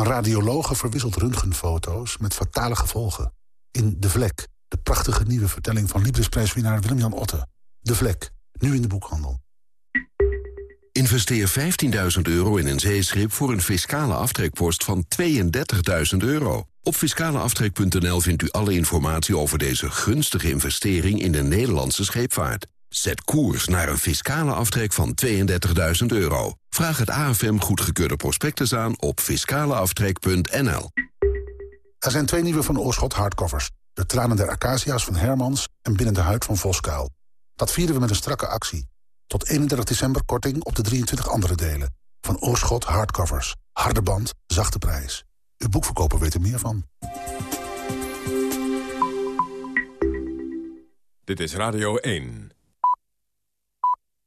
Een radiologe verwisselt röntgenfoto's met fatale gevolgen. In De Vlek, de prachtige nieuwe vertelling van Libresprijswinnaar Willem-Jan Otte. De Vlek, nu in de boekhandel. Investeer 15.000 euro in een zeeschip voor een fiscale aftrekpost van 32.000 euro. Op fiscaleaftrek.nl vindt u alle informatie over deze gunstige investering in de Nederlandse scheepvaart. Zet koers naar een fiscale aftrek van 32.000 euro. Vraag het AFM goedgekeurde prospectus aan op fiscaleaftrek.nl. Er zijn twee nieuwe Van Oorschot hardcovers. De tranen der acacia's van Hermans en Binnen de huid van Voskuil. Dat vieren we met een strakke actie. Tot 31 december korting op de 23 andere delen. Van Oorschot hardcovers. Harde band, zachte prijs. Uw boekverkoper weet er meer van. Dit is Radio 1.